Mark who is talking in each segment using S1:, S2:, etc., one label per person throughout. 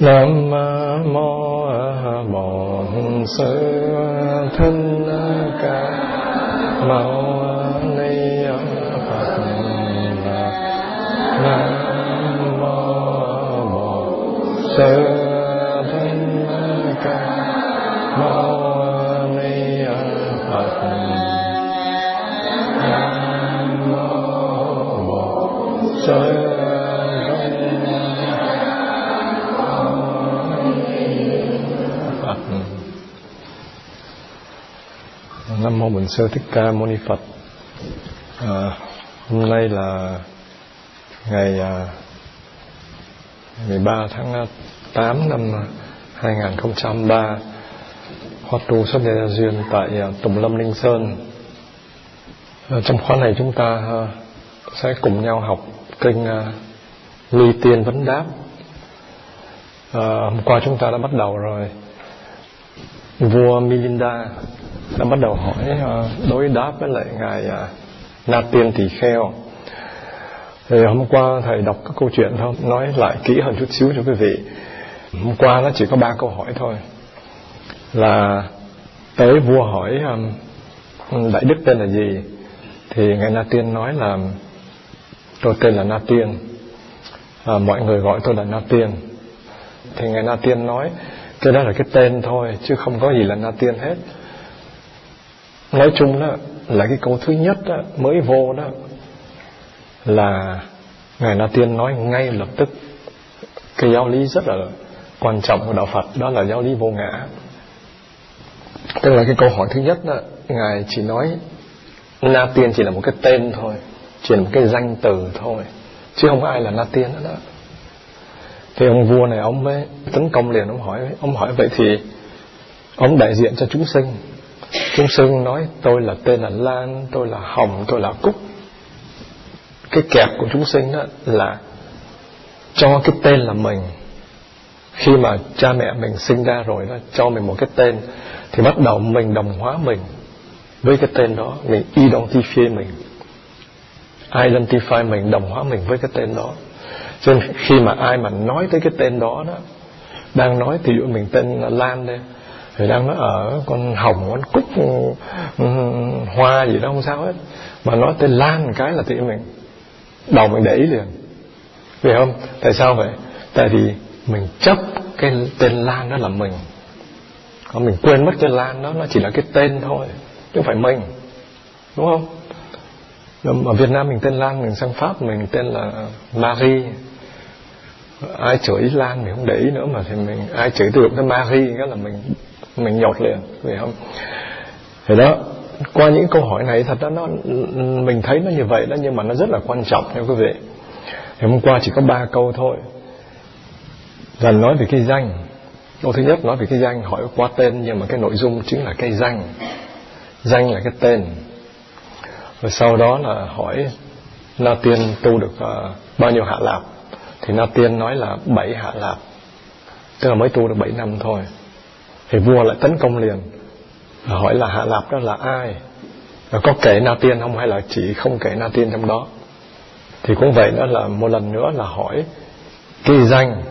S1: Nam mô Bổn Sư Thích Ca Mâu Ni Phật. Nam mô Bổn Sư Nam mô Bình Sư Thích Ca Mâu Ni Phật. À, hôm nay là ngày à, 13 tháng 8 năm 2003 Hoa tu xuất gia duyên tại à, Tùng Lâm Ninh Sơn. À, trong khóa này chúng ta à, sẽ cùng nhau học kinh à, Ly Tiên Vấn Đáp. À, hôm qua chúng ta đã bắt đầu rồi. Vua Milinda đã bắt đầu hỏi ờ, đối đáp với lại ngài Na Tiên Tỳ Kheo. Thì hôm qua thầy đọc các câu chuyện thôi, nói lại kỹ hơn chút xíu cho quý vị. Hôm qua nó chỉ có ba câu hỏi thôi. Là tới vua hỏi ờ, đại đức tên là gì? Thì ngài Na Tiên nói là tôi tên là Na Tiên. À, mọi người gọi tôi là Na Tiên. Thì ngài Na Tiên nói cái đó là cái tên thôi chứ không có gì là Na Tiên hết. Nói chung đó là cái câu thứ nhất đó, mới vô đó là ngài Na Tiên nói ngay lập tức cái giáo lý rất là quan trọng của đạo Phật đó là giáo lý vô ngã. Tức là cái câu hỏi thứ nhất đó, ngài chỉ nói Na Tiên chỉ là một cái tên thôi, chỉ là một cái danh từ thôi, chứ không có ai là Na Tiên nữa đó. Thì ông vua này, ông mới tấn công liền, ông hỏi ông hỏi vậy thì ông đại diện cho chúng sinh. Chúng sinh nói, tôi là tên là lan, tôi là hồng, tôi là cúc. Cái kẹp của chúng sinh đó là cho cái tên là mình. Khi mà cha mẹ mình sinh ra rồi đó, cho mình một cái tên, thì bắt đầu mình đồng hóa mình. Với cái tên đó, mình identify mình. Identify mình, đồng hóa mình với cái tên đó cho nên khi mà ai mà nói tới cái tên đó đó đang nói thì dụ mình tên là Lan đây. Thì đang nói ở con hồng con cúc um, hoa gì đó không sao hết. Mà nói tên Lan cái là tự mình đầu mình để ý liền. Vì không? Tại sao vậy? Tại vì mình chấp cái tên Lan đó là mình. Còn mình quên mất cái Lan đó nó chỉ là cái tên thôi chứ không phải mình. Đúng không? Ở Việt Nam mình tên Lan mình sang Pháp mình tên là Marie ai chửi Lan mình không để ý nữa mà thì mình ai chửi từ cái Marie cái là mình mình nhột liền phải không? Thì đó qua những câu hỏi này thật ra nó mình thấy nó như vậy đó nhưng mà nó rất là quan trọng nha quý vị. Thì hôm qua chỉ có ba câu thôi. Là nói về cái danh. Câu thứ nhất nói về cái danh hỏi qua tên nhưng mà cái nội dung chính là cái danh. Danh là cái tên. Rồi sau đó là hỏi la Tiên tu được uh, bao nhiêu hạ lạc? Thì Na Tiên nói là bảy hạ lạp. Tức là mới tu được bảy năm thôi. Thì vua lại tấn công liền và hỏi là hạ lạp đó là ai? Và có kể Na Tiên không hay là chỉ không kể Na Tiên trong đó? Thì cũng vậy đó là một lần nữa là hỏi cái danh.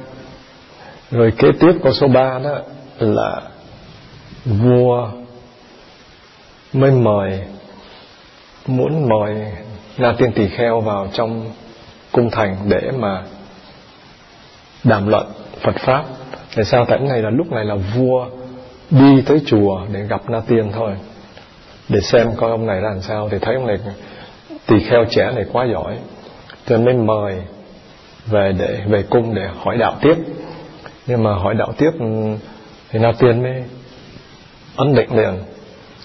S1: Rồi kế tiếp câu số 3 đó là vua mới mời, muốn mời Na Tiên Tỳ Kheo vào trong cung thành để mà đàm luận Phật pháp. Tại sao tại này là lúc này là vua đi tới chùa để gặp Na Tiên thôi, để xem coi ông này là làm sao. Thì thấy ông này tỳ kheo trẻ này quá giỏi, cho nên mới mời về để về cung để hỏi đạo tiếp. Nhưng mà hỏi đạo tiếp ừ, thì Na Tiên mới ấn định liền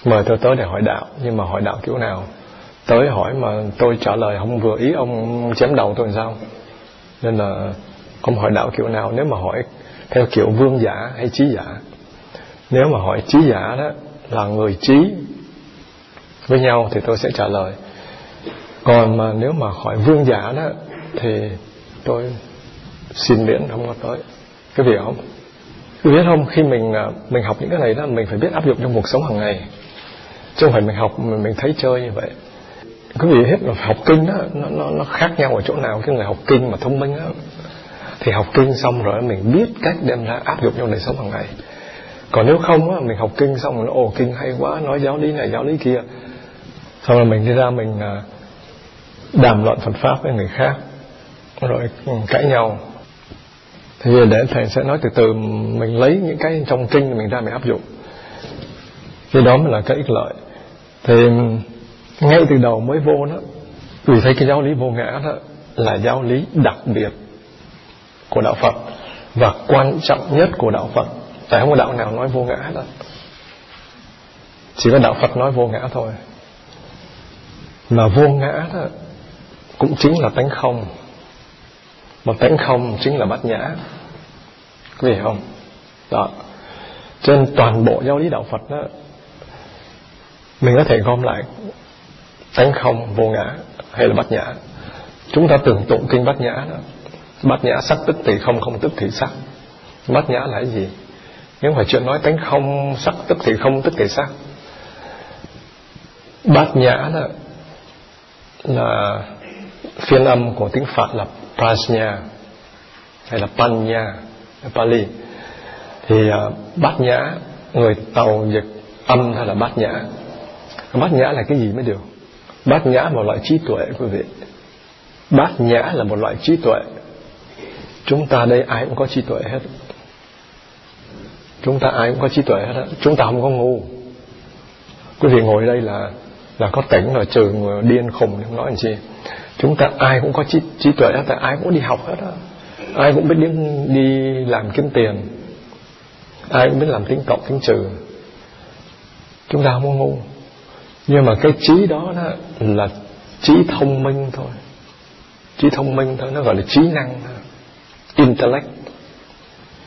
S1: mời tôi tới để hỏi đạo. Nhưng mà hỏi đạo kiểu nào? Tới hỏi mà tôi trả lời không vừa ý ông chém đầu tôi làm sao? Nên là không hỏi đạo kiểu nào nếu mà hỏi theo kiểu vương giả hay trí giả. Nếu mà hỏi trí giả đó là người trí với nhau thì tôi sẽ trả lời. Còn mà nếu mà hỏi vương giả đó thì tôi xin miễn không có tới. Cái việc không? Quý biết không? Khi mình à, mình học những cái này đó mình phải biết áp dụng trong cuộc sống hàng ngày. Chứ không phải mình học mình, mình thấy chơi như vậy. Quý vị hết là học kinh đó nó, nó, nó khác nhau ở chỗ nào cái người học kinh mà thông minh đó thì học kinh xong rồi mình biết cách đem ra áp dụng trong đời sống hàng ngày. Còn nếu không á, mình học kinh xong rồi, ồ, kinh hay quá, nói giáo lý này, giáo lý kia. Xong rồi mình đi ra mình à, đàm luận Phật pháp với người khác, rồi ừ, cãi nhau. Thì để thầy sẽ nói từ từ, mình lấy những cái trong kinh mình ra mình áp dụng. Cái đó mới là cái ích lợi. Thì ngay từ đầu mới vô đó, vì thấy cái giáo lý vô ngã đó là giáo lý đặc biệt của đạo Phật và quan trọng nhất của đạo Phật. Tại không? Có đạo nào nói vô ngã đó chỉ có đạo Phật nói vô ngã thôi. Mà vô ngã đó cũng chính là tánh không. Mà tánh không chính là bát nhã. Có hiểu không? Đó. Trên toàn bộ giáo lý đạo Phật đó, mình có thể gom lại tánh không vô ngã hay là bát nhã. Chúng ta tưởng tụng kinh bát nhã đó bát nhã sắc tức thì không không tức thì sắc. Bát nhã là cái gì? Nếu phải chuyện nói tánh không sắc tức thì không tức thì sắc. Bát nhã là là phiên âm của tiếng Phật là prajna hay là panya Pali. Thì uh, bát nhã người tàu dịch âm hay là bát nhã? Bát nhã là cái gì mới được? Bát nhã một loại trí tuệ quý vị. Bát nhã là một loại trí tuệ chúng ta đây ai cũng có trí tuệ hết. Chúng ta ai cũng có trí tuệ hết chúng ta không có ngu. Quý vị ngồi đây là là có tỉnh rồi trừ điên khùng không nói làm gì chúng ta ai cũng có trí, trí tuệ hết ai cũng đi học hết đó. ai cũng biết đi, đi làm kiếm tiền. Ai cũng biết làm tính cộng tính trừ chúng ta không có ngu. Nhưng mà cái trí đó, đó là trí thông minh thôi. Trí thông minh thôi. Nó gọi là trí năng thôi intellect.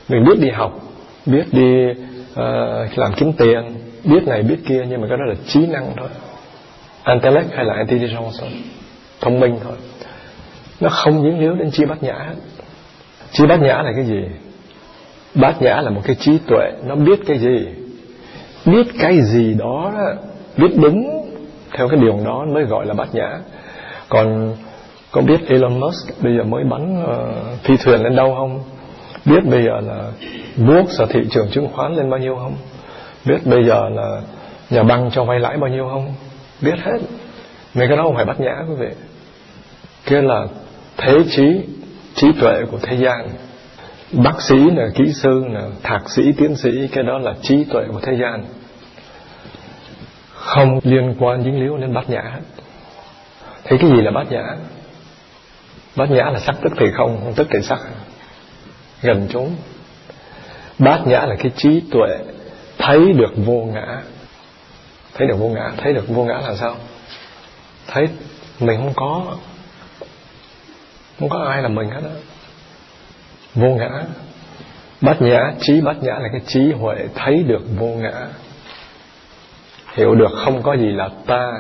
S1: Mình biết đi học biết đi uh, làm kiếm tiền biết này biết kia nhưng mà cái đó là trí năng thôi. Intellect hay là intelligence thôi thông minh thôi. Nó không dính líu đến trí bát nhã. Trí bát nhã là cái gì? Bát nhã là một cái trí tuệ nó biết cái gì? Biết cái gì đó biết đúng theo cái điều đó mới gọi là bát nhã. Còn có biết Elon Musk bây giờ mới bắn ờ, uh, phi thuyền lên đâu không? Biết bây giờ là buộc sở thị trường chứng khoán lên bao nhiêu không? Biết bây giờ là nhà băng cho vay lãi bao nhiêu không? Biết hết. Mấy cái đó không phải bắt nhã quý vị. Kia là thế trí trí tuệ của thế gian. Bác sĩ là kỹ sư là thạc sĩ tiến sĩ cái đó là trí tuệ của thế gian. Không liên quan dính líu đến bát nhã. Thấy cái gì là bát nhã? Bát nhã là sắc tức thì không không tức thì sắc. Gần chúng. Bát nhã là cái trí tuệ thấy được vô ngã. Thấy được vô ngã, thấy được vô ngã là sao? Thấy mình không có. Không có ai là mình hết á. Vô ngã. Bát nhã, trí bát nhã là cái trí huệ thấy được vô ngã. Hiểu được không có gì là ta,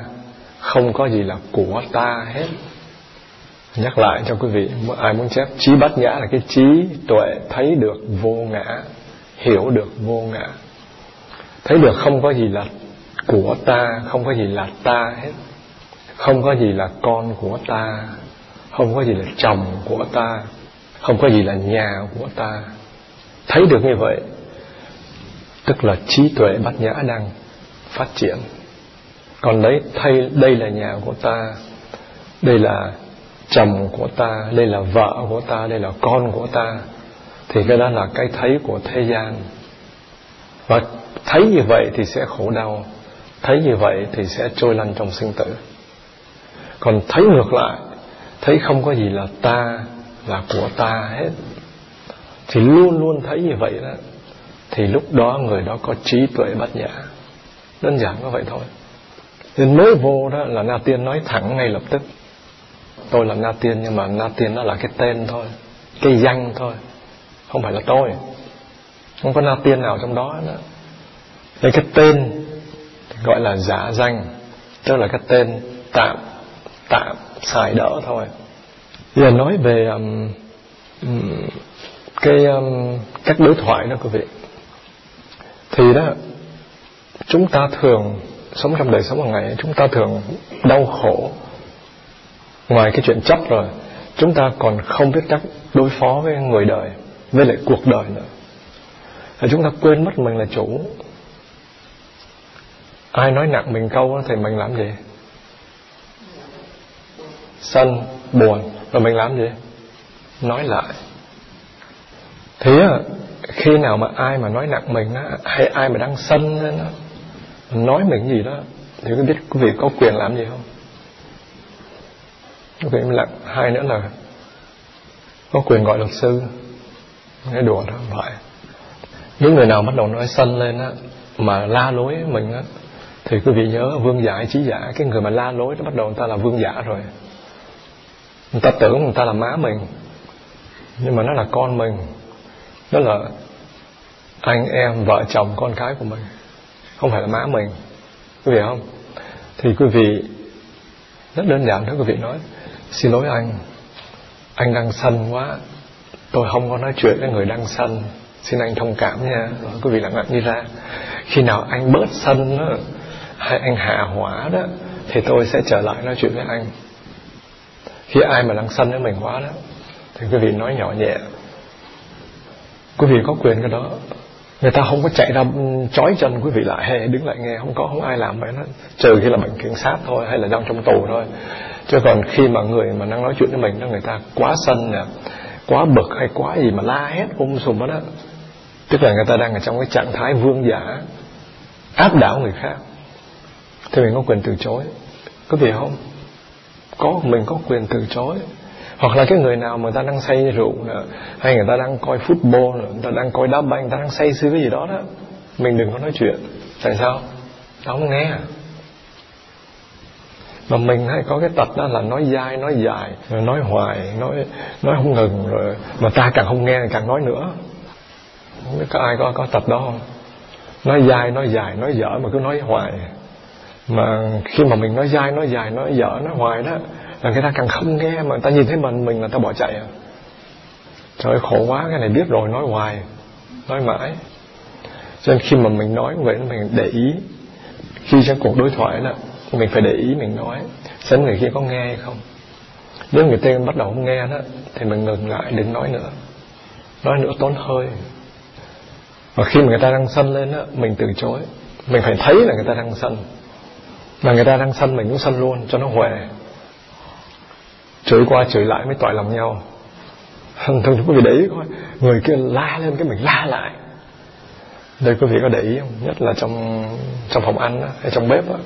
S1: không có gì là của ta hết nhắc lại cho quý vị, ai muốn chép, trí bát nhã là cái trí tuệ thấy được vô ngã, hiểu được vô ngã. Thấy được không có gì là của ta, không có gì là ta hết. Không có gì là con của ta, không có gì là chồng của ta, không có gì là nhà của ta. Thấy được như vậy, tức là trí tuệ bát nhã đang phát triển. Còn đấy, thay, đây là nhà của ta, đây là chồng của ta, đây là vợ của ta, đây là con của ta, thì cái đó là cái thấy của thế gian. Và thấy như vậy thì sẽ khổ đau, thấy như vậy thì sẽ trôi lăn trong sinh tử. Còn thấy ngược lại, thấy không có gì là ta, là của ta hết. Thì luôn luôn thấy như vậy đó, thì lúc đó người đó có trí tuệ bát nhã. Đơn giản như vậy thôi. Nên mới vô đó là na tiên nói thẳng ngay lập tức tôi là na tiên nhưng mà na tiên nó là cái tên thôi cái danh thôi không phải là tôi. Không có na tiên nào trong đó nữa. Đây cái tên gọi là giả danh tức là cái tên tạm tạm xài đỡ thôi. Giờ nói về um, um cái um, các đối thoại đó quý vị. Thì đó chúng ta thường sống trong đời sống hàng ngày chúng ta thường đau khổ ngoài cái chuyện chấp rồi, chúng ta còn không biết cách đối phó với người đời, với lại cuộc đời nữa. Thì chúng ta quên mất mình là chủ. Ai nói nặng mình câu thì mình làm gì? Sân, buồn, rồi mình làm gì? Nói lại. Thế khi nào mà ai mà nói nặng mình á, hay ai mà đang sân lên á, nói mình gì đó, thì có biết quý vị có quyền làm gì không? Quý vị im lặng hai nữa là có quyền gọi luật sư. Nói đùa đó, không phải. Những người nào bắt đầu nói sân lên á, mà la lối mình á, thì quý vị nhớ vương giả, trí giả, cái người mà la lối nó bắt đầu người ta là vương giả rồi. Người ta tưởng người ta là má mình, nhưng mà nó là con mình. Nó là anh em, vợ chồng, con cái của mình, không phải là má mình. Quý vị không? Thì quý vị, rất đơn giản thôi, quý vị nói xin lỗi anh. Anh đang sân quá. Tôi không có nói chuyện với người đang sân. Xin anh thông cảm nha. Quý vị lặng lặng đi ra. Khi nào anh bớt sân đó, hay anh hạ hỏa đó thì tôi sẽ trở lại nói chuyện với anh. Khi ai mà đang sân với mình quá đó thì quý vị nói nhỏ nhẹ. Quý vị có quyền cái đó. Người ta không có chạy ra chói chân quý vị lại hay đứng lại nghe. Không có không ai làm vậy đó trừ khi là bệnh kiểm sát thôi hay là đang trong tù thôi chứ còn khi mà người mà đang nói chuyện với mình đó người ta quá sân nè quá bực hay quá gì mà la hét um sùm đó, đó tức là người ta đang ở trong cái trạng thái vương giả áp đảo người khác. Thì mình có quyền từ chối. Có thể không? Có mình có quyền từ chối. Hoặc là cái người nào mà người ta đang say rượu nữa, hay người ta đang coi football nữa, người ta đang coi đá banh người ta đang say sưa cái gì đó đó mình đừng có nói chuyện. Tại sao? Nó không nghe mà mình hay có cái tật đó là nói dai, nói dài, rồi nói hoài, nói nói không ngừng, rồi mà ta càng không nghe càng nói nữa. Không biết có ai có có tật đó không? Nói dai, nói dài, nói dở mà cứ nói hoài. Mà khi mà mình nói dai, nói dài, nói dở, nói hoài đó, là người ta càng không nghe mà người ta nhìn thấy mình mình là ta bỏ chạy à. Trời ơi, khổ quá, cái này biết rồi, nói hoài, nói mãi. Cho nên khi mà mình nói vậy mình để ý, khi trong cuộc đối thoại đó mình phải để ý mình nói. Xem người kia có nghe hay không? Nếu người ta bắt đầu không nghe đó thì mình ngừng lại đừng nói nữa. Nói nữa tốn hơi và khi mà người ta đang sân lên đó mình từ chối. Mình phải thấy là người ta đang sân mà người ta đang sân mình cũng sân luôn cho nó huề chửi qua chửi lại mới tỏi lòng nhau. Thường quý vị để ý coi người kia la lên cái mình la lại. Đây quý vị có để ý không? Nhất là trong trong phòng ăn đó, hay trong bếp đó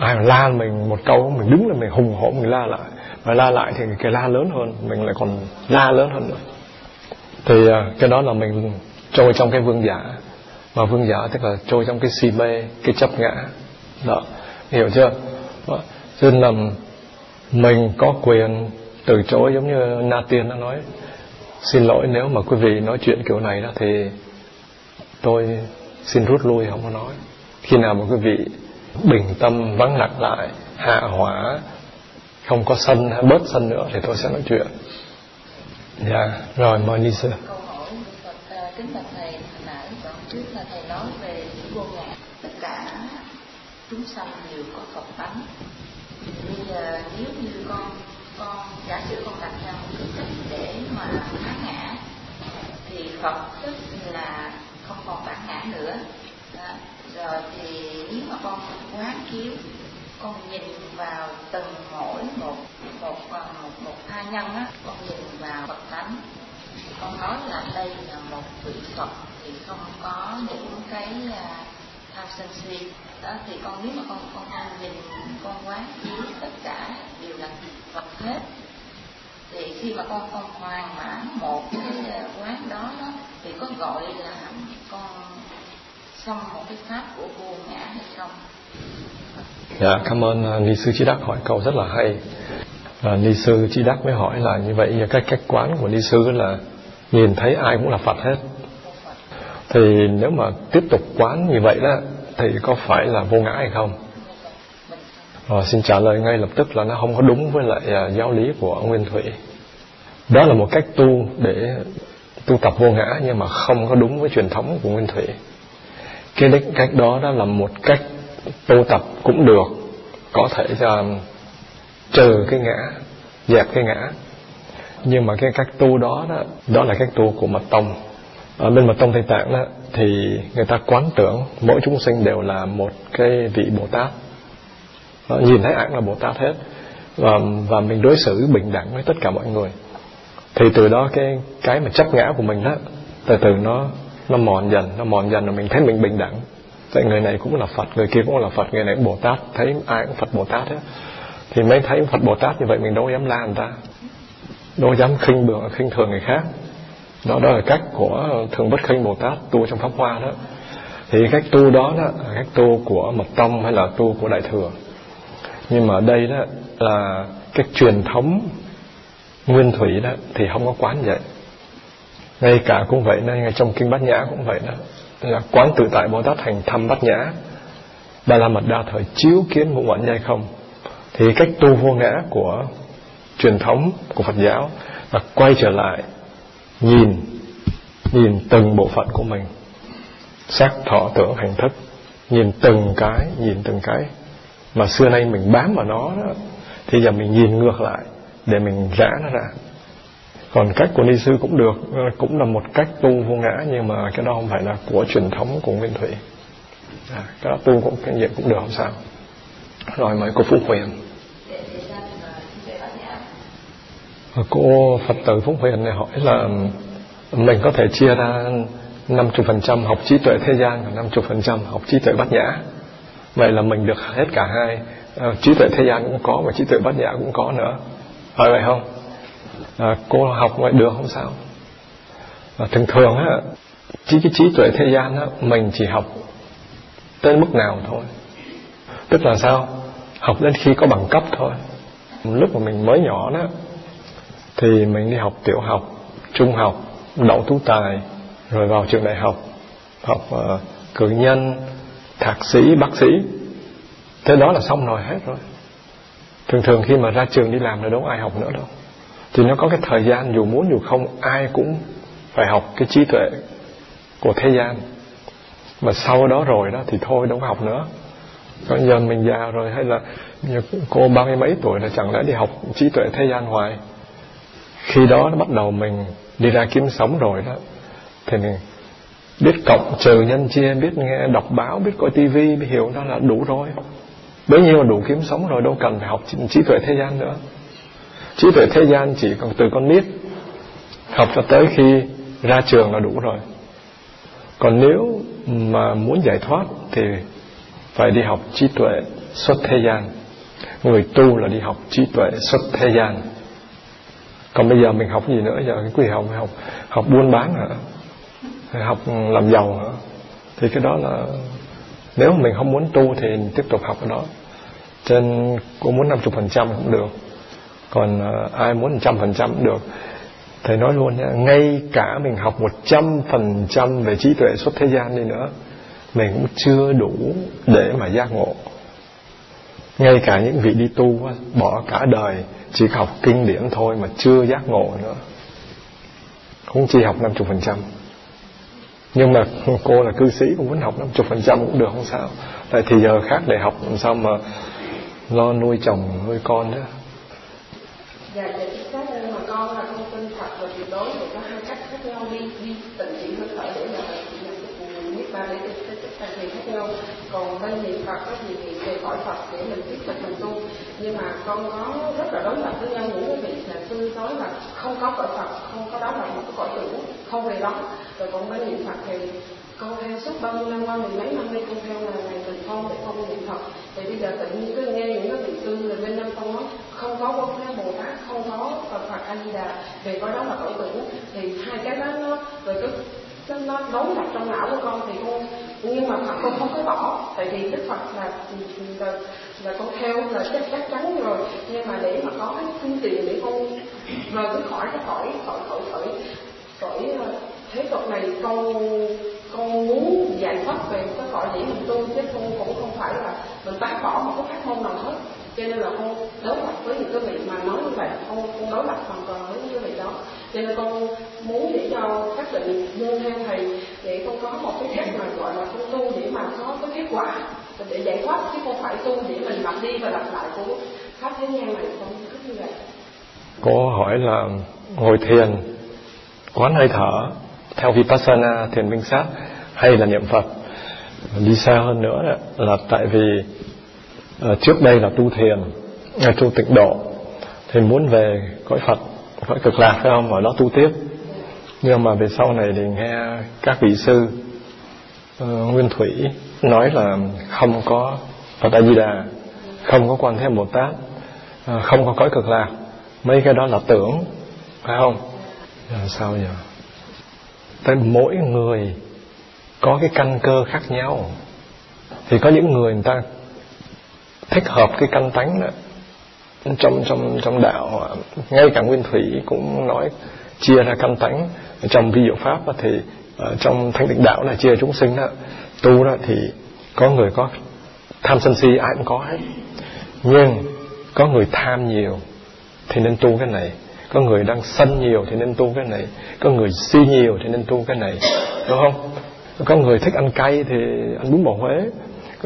S1: ai mà la mình một câu, mình đứng là mình hùng hổ mình la lại. Mà la lại thì cái la lớn hơn, mình lại còn la lớn hơn nữa. Thì à, cái đó là mình trôi trong cái vương giả. Mà vương giả tức là trôi trong cái si mê, cái chấp ngã. Đó, hiểu chưa? Đó. cho nên là mình có quyền từ chối giống như Na Tiên đã nói. Xin lỗi nếu mà quý vị nói chuyện kiểu này đó thì tôi xin rút lui, không có nói. Khi nào mà quý vị bình tâm vắng lặng lại, hạ hỏa, không có sân hay bớt sân nữa thì tôi sẽ nói chuyện dạ yeah. rồi, mời đi sư
S2: câu hỏi à, kính bạch thầy hồi nãy đoạn trước là thầy nói về vô ngã tất cả chúng sanh đều có phật tánh bây giờ à, nếu như con con, giả sử con đặt ra một cái cách để mà kháng ngã, thì phật tức là không còn bản ngã nữa rồi thì nếu mà con quá chiếu con nhìn vào từng mỗi một một một một, một tha nhân á con nhìn vào phật tánh con nói là đây là một vị phật thì không có những cái uh, tham sân si. Đó thì con nếu mà con con con nhìn con quá chiếu tất cả đều là vật hết thì khi mà con con hoàn mãn một cái à, quán đó, đó thì có gọi là con trong một cái pháp của vô ngã hay không
S1: Dạ, cảm ơn uh, Ni sư Chi Đắc hỏi câu rất là hay. À, Ni sư Chi Đắc mới hỏi là như vậy cái cách quán của Ni sư là nhìn thấy ai cũng là Phật hết. Thì nếu mà tiếp tục quán như vậy đó thì có phải là vô ngã hay không? À, xin trả lời ngay lập tức là nó không có đúng với lại à, giáo lý của nguyên thủy đó là một cách tu để tu tập vô ngã nhưng mà không có đúng với truyền thống của nguyên thủy cái cách đó đó là một cách tu tập cũng được. Có thể cho trừ cái ngã dẹp cái ngã. Nhưng mà cái cách tu đó đó đó là cách tu của mật tông. Ở bên mật tông tây tạng đó thì người ta quán tưởng mỗi chúng sinh đều là một cái vị bồ tát. Đó, nhìn thấy ảnh là bồ tát hết. Và và mình đối xử bình đẳng với tất cả mọi người. Thì từ đó cái cái mà chấp ngã của mình đó từ từ nó nó mòn dần, nó mòn dần rồi mình thấy mình bình đẳng. Tại người này cũng là phật, người kia cũng là phật, người này cũng bồ tát, thấy ai cũng phật bồ tát hết. Thì mới thấy phật bồ tát như vậy mình đâu dám la người ta. Đâu dám khinh bường khinh thường người khác. Đó đó là cách của thường bất khinh bồ tát tu trong pháp hoa đó. Thì cách tu đó đó là cách tu của mật tông hay là tu của đại thừa. Nhưng mà ở đây đó là cái truyền thống nguyên thủy đó thì không có quán vậy ngay cả cũng vậy đây ngay trong kinh bát nhã cũng vậy đó. Là quán tự tại bồ tát thành thăm bát nhã ba la mật đa thời chiếu kiến ngũ uẩn nhai không. Thì cách tu vô ngã của truyền thống của phật giáo là quay trở lại nhìn nhìn từng bộ phận của mình sắc thọ tưởng hành thức nhìn từng cái nhìn từng cái. Mà xưa nay mình bám vào nó đó, thì giờ mình nhìn ngược lại để mình rã nó ra còn cách của ni sư cũng được ờ, cũng là một cách tu vô ngã nhưng mà cái đó không phải là của truyền thống của nguyên thủy. À, cái đó tu cũng kinh nghiệm cũng được không sao. Rồi mời cô phúc huyền. Ờ, cô phật tử phúc huyền này hỏi là mình có thể chia ra 50% học trí tuệ thế gian và 50% học trí tuệ bát nhã. Vậy là mình được hết cả hai ờ, trí tuệ thế gian cũng có và trí tuệ bát nhã cũng có nữa. Phải vậy không? À, cô học vậy được không sao. À, thường thường á chỉ cái trí tuệ thế gian á mình chỉ học tới mức nào thôi. Tức là sao? Học đến khi có bằng cấp thôi. Lúc mà mình mới nhỏ đó thì mình đi học tiểu học trung học đậu tú tài rồi vào trường đại học học uh, cử nhân thạc sĩ bác sĩ. Thế đó là xong rồi hết rồi. Thường thường khi mà ra trường đi làm là đâu ai học nữa đâu thì nó có cái thời gian, dù muốn dù không, ai cũng phải học cái trí tuệ của thế gian. Mà sau đó rồi đó thì thôi, đâu có học nữa. Còn giờ mình già rồi, hay là như cô ba mươi mấy tuổi là chẳng lẽ đi học trí tuệ thế gian hoài? Khi đó nó bắt đầu mình đi ra kiếm sống rồi đó. Thì mình biết cộng trừ nhân chia, biết nghe đọc báo, biết coi tivi biết hiểu đó là đủ rồi. Bấy nhiêu là đủ kiếm sống rồi, đâu cần phải học trí tuệ thế gian nữa trí tuệ thế gian chỉ còn từ con nít. Học cho tới khi ra trường là đủ rồi. Còn nếu mà muốn giải thoát thì phải đi học trí tuệ xuất thế gian. Người tu là đi học trí tuệ xuất thế gian. Còn bây giờ mình học gì nữa? Giờ cái quỷ học học học buôn bán hả? Học làm giàu hả? Thì cái đó là nếu mình không muốn tu thì tiếp tục học cái đó. Trên cũng muốn 50% cũng được còn ờ, ai muốn trăm phần trăm cũng được, thầy nói luôn nha ngay cả mình học một trăm phần trăm về trí tuệ xuất thế gian đi nữa, mình cũng chưa đủ để mà giác ngộ. Ngay cả những vị đi tu bỏ cả đời chỉ học kinh điển thôi mà chưa giác ngộ nữa không chỉ học 50% nhưng mà cô là cư sĩ cũng muốn học 50% cũng được, không sao. Tại thì giờ khác để học làm sao mà lo nuôi chồng nuôi con đó
S3: dạ dạ chính xác. Mà con là con tin thật và tuyệt đối thì có hai cách khác nhau. Đi đi tận chỉ hơi thở để mà biết ba để cái hành trì khác nhau. Còn bên niệm phật có gì thì về cõi phật để mình tiếp tục mình tu. Nhưng mà con có rất là đối lập với nhau. Những cái vị là sư nói là không có cõi phật, không có đó là một cái cõi tử không về đó. Rồi còn bên niệm phật thì con theo suốt bao nhiêu năm qua, mười mấy năm nay con theo là ngày mình con để con niệm phật. Thì bây giờ tự nhiên cứ nghe những cái vị sư là bên năm con nói không có vô thế bồ tát không có phật phật a di đà về coi đó là tội tử thì hai cái đó nó rồi cứ nó đối lập trong não của con thì con nhưng mà Phật con không có bỏ. Tại vì Đức Phật là là, là con theo là chắc chắc chắn rồi. Nhưng mà để mà có cái phương tiện để con rời cái khỏi cái khỏi khỏi khỏi khỏi khỏi ờ, thế tục này con con muốn giải thoát về cái cõi để mình tu chứ con cũng không phải là mình bác bỏ một cái pháp môn nào hết cho nên là con đối mặt với những cái vị mà nói như vậy, con con đối mặt hoàn toàn với những cái vị đó. Cho nên con muốn để cho các định nương theo thầy để con có một cái cách mà, gọi là, con tu để mà có cái kết quả, để giải thoát, chứ không phải tu để mình lặp đi và lặp lại của pháp thế gian này. Con cứ như vậy.
S1: Cô hỏi là ngồi thiền, quán hơi thở theo vipassana, thiền minh sát hay là niệm phật? Đi xa hơn nữa là tại vì Ờ, trước đây là tu thiền tu tịnh độ thì muốn về cõi phật cõi cực lạc phải không? Ở đó tu tiếp. Nhưng mà về sau này thì nghe các vị sư uh, nguyên thủy nói là không có phật a di đà không có quan thế bồ tát uh, ờ, không có cõi cực lạc. Mấy cái đó là tưởng phải không? Giờ sao giờ tới mỗi người có cái căn cơ khác nhau. Thì có những người người ta thích hợp cái căn tánh đó. Trong trong trong đạo ngay cả nguyên thủy cũng nói chia ra căn tánh. Trong vi diệu pháp thì ờ, trong thánh định đạo là chia chúng sinh đó. Tu đó thì có người có tham sân si, ai cũng có hết. Nhưng có người tham nhiều thì nên tu cái này. Có người đang sân nhiều thì nên tu cái này. Có người si nhiều thì nên tu cái này. Đúng không? Có người thích ăn cay thì ăn bún bò huế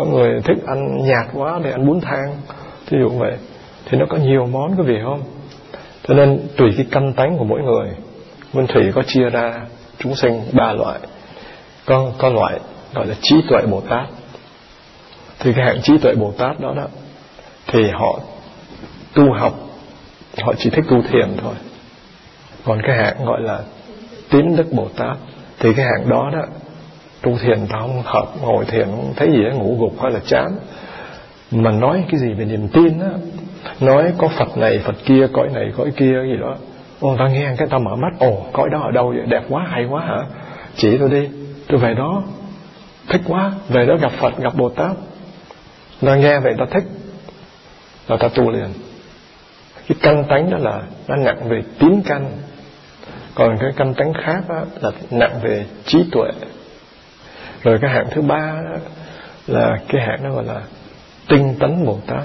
S1: có người thích ăn nhạt quá để ăn bún thang, thí dụ vậy. Thì nó có nhiều món, có vị không? Cho nên tùy cái căn tánh của mỗi người. Nguyên thủy có chia ra, chúng sinh ba loại. Có có loại gọi là trí tuệ bồ tát. Thì cái hạng trí tuệ bồ tát đó đó, thì họ tu học, họ chỉ thích tu thiền thôi. Còn cái hạng gọi là tín đức bồ tát, thì cái hạng đó đó tu thiền tao không hợp ngồi thiền không thấy gì đó, ngủ gục hay là chán. Mà nói cái gì về niềm tin á nói có phật này phật kia cõi này cõi kia gì đó. Ông ta nghe cái ta mở mắt ồ cõi đó ở đâu vậy? Đẹp quá hay quá hả? Chỉ tôi đi. Tôi về đó. Thích quá về đó gặp phật gặp bồ tát. Nó nghe vậy ta thích. Là ta tu liền. Cái căn tánh đó là nó nặng về tín căn. Còn cái căn tánh khác đó là nặng về trí tuệ rồi cái hạng thứ ba đó là cái hạng đó gọi là tinh tấn bồ tát.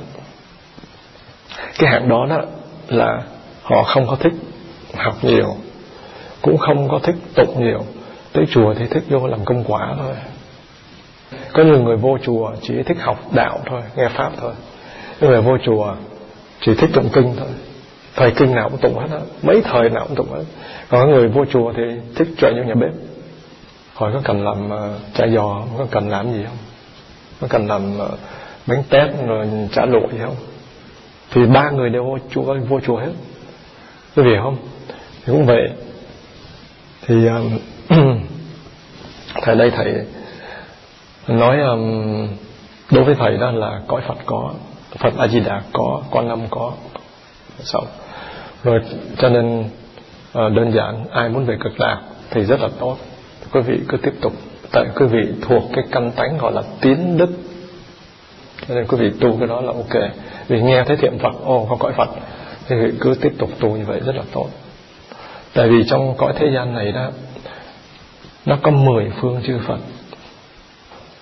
S1: Cái hạng đó đó là họ không có thích học nhiều, cũng không có thích tụng nhiều. Tới chùa thì thích vô làm công quả thôi. Có nhiều người vô chùa chỉ thích học đạo thôi, nghe pháp thôi. Những người vô chùa chỉ thích tụng kinh thôi. Thời kinh nào cũng tụng hết á, mấy thời nào cũng tụng hết. Còn người vô chùa thì thích chạy vô nhà bếp hỏi có cần làm ờ, chả giò có cần làm gì không? Có cần làm ờ, bánh tét rồi chả lụa gì không? Thì ba người đều vô chùa vô chùa hết. Quý vị không? Thì cũng vậy. Thì um, thầy đây thầy nói um, đối với thầy đó là cõi phật có phật a di đà có quan âm có. Xong rồi cho nên uh, đơn giản ai muốn về cực lạc thì rất là tốt quý vị cứ tiếp tục tại quý vị thuộc cái căn tánh gọi là tiến đức. Cho nên quý vị tu cái đó là ok. Vì nghe thấy thiện phật ồ oh, có cõi phật. Thì quý vị cứ tiếp tục tu như vậy rất là tốt. Tại vì trong cõi thế gian này đó nó có mười phương chư phật.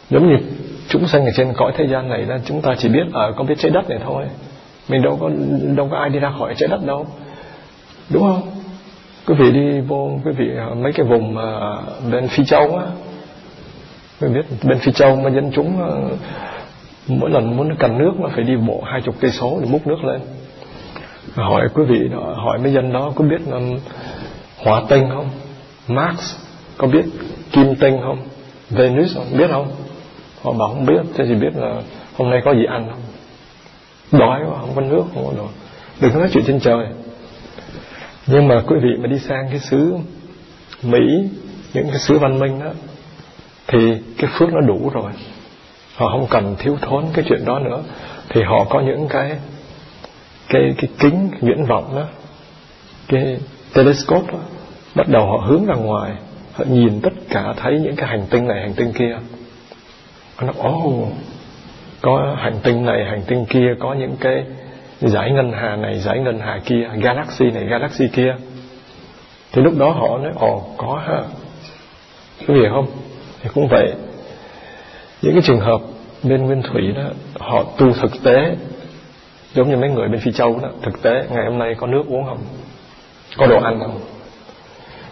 S1: Giống như chúng sanh ở trên cõi thế gian này đó chúng ta chỉ biết ở có biết trái đất này thôi. Mình đâu có đâu có ai đi ra khỏi trái đất đâu. Đúng không? Quý vị đi vô quý vị ờ, mấy cái vùng mà bên phi châu á quý biết bên phi châu mà dân chúng ờ, mỗi lần muốn cần nước nó phải đi bộ hai chục cây số để múc nước lên. Hỏi quý vị đó, hỏi mấy dân đó có biết um, hỏa tinh không? Marx có biết kim tinh không? Venus không? Biết không? Họ bảo không biết thế thì biết là hôm nay có gì ăn không? Đói quá không có nước không có đồ. Đừng có nói chuyện trên trời nhưng mà quý vị mà đi sang cái xứ Mỹ những cái xứ văn minh đó thì cái phước nó đủ rồi. Họ không cần thiếu thốn cái chuyện đó nữa. Thì họ có những cái cái cái kính viễn vọng đó cái telescope đó, bắt đầu họ hướng ra ngoài. Họ nhìn tất cả thấy những cái hành tinh này hành tinh kia. Họ nói oh có hành tinh này hành tinh kia có những cái giải ngân hà này, giải ngân hà kia, galaxy này, galaxy kia. Thì lúc đó họ nói, ồ, có ha. Có gì không? Thì cũng vậy. Những cái trường hợp bên nguyên thủy đó, họ tu thực tế, giống như mấy người bên phi châu đó, thực tế, ngày hôm nay có nước uống không? Có đồ ăn không?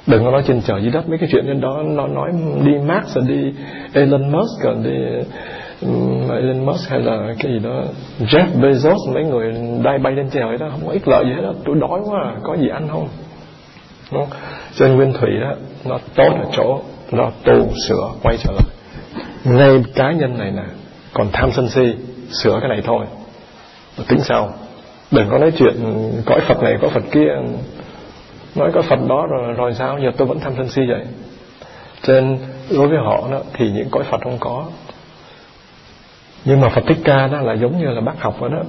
S1: Đừng có nói trên trời dưới đất, mấy cái chuyện đó, nó nói đi Marx rồi đi Elon Musk rồi đi Elon Musk hay là cái gì đó Jeff Bezos mấy người bay bay lên trời đó không có ích lợi gì hết đó tôi đói quá à, có gì ăn không? Đúng không? cho nên nguyên thủy đó nó tốt ở chỗ nó tu sửa quay trở lại. Ngay cá nhân này nè còn tham sân si sửa cái này thôi. Tính sau đừng có nói chuyện cõi Phật này có Phật kia. Nói có Phật đó rồi, rồi sao? Giờ tôi vẫn tham sân si vậy. Cho nên đối với họ đó, thì những cõi Phật không có nhưng mà Phật Thích Ca đó là giống như là bác học đó, đó.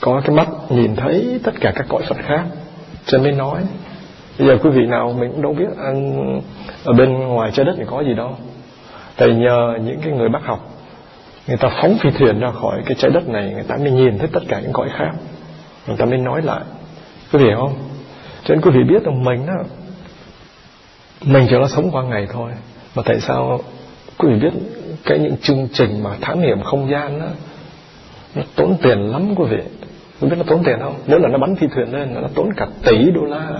S1: Có cái mắt nhìn thấy tất cả các cõi Phật khác. Cho nên mới nói bây giờ quý vị nào mình cũng đâu biết anh ở bên ngoài trái đất thì có gì đâu. Tại nhờ những cái người bác học người ta phóng phi thuyền ra khỏi cái trái đất này người ta mới nhìn thấy tất cả những cõi khác. Người ta mới nói lại. Quý vị hiểu không? Cho nên quý vị biết rằng mình đó mình chỉ là sống qua ngày thôi. Mà tại sao quý vị biết cái những chương trình mà thám hiểm không gian đó nó tốn tiền lắm quý vị. Quý biết nó tốn tiền không? Nếu là nó bắn phi thuyền lên nó tốn cả tỷ đô la.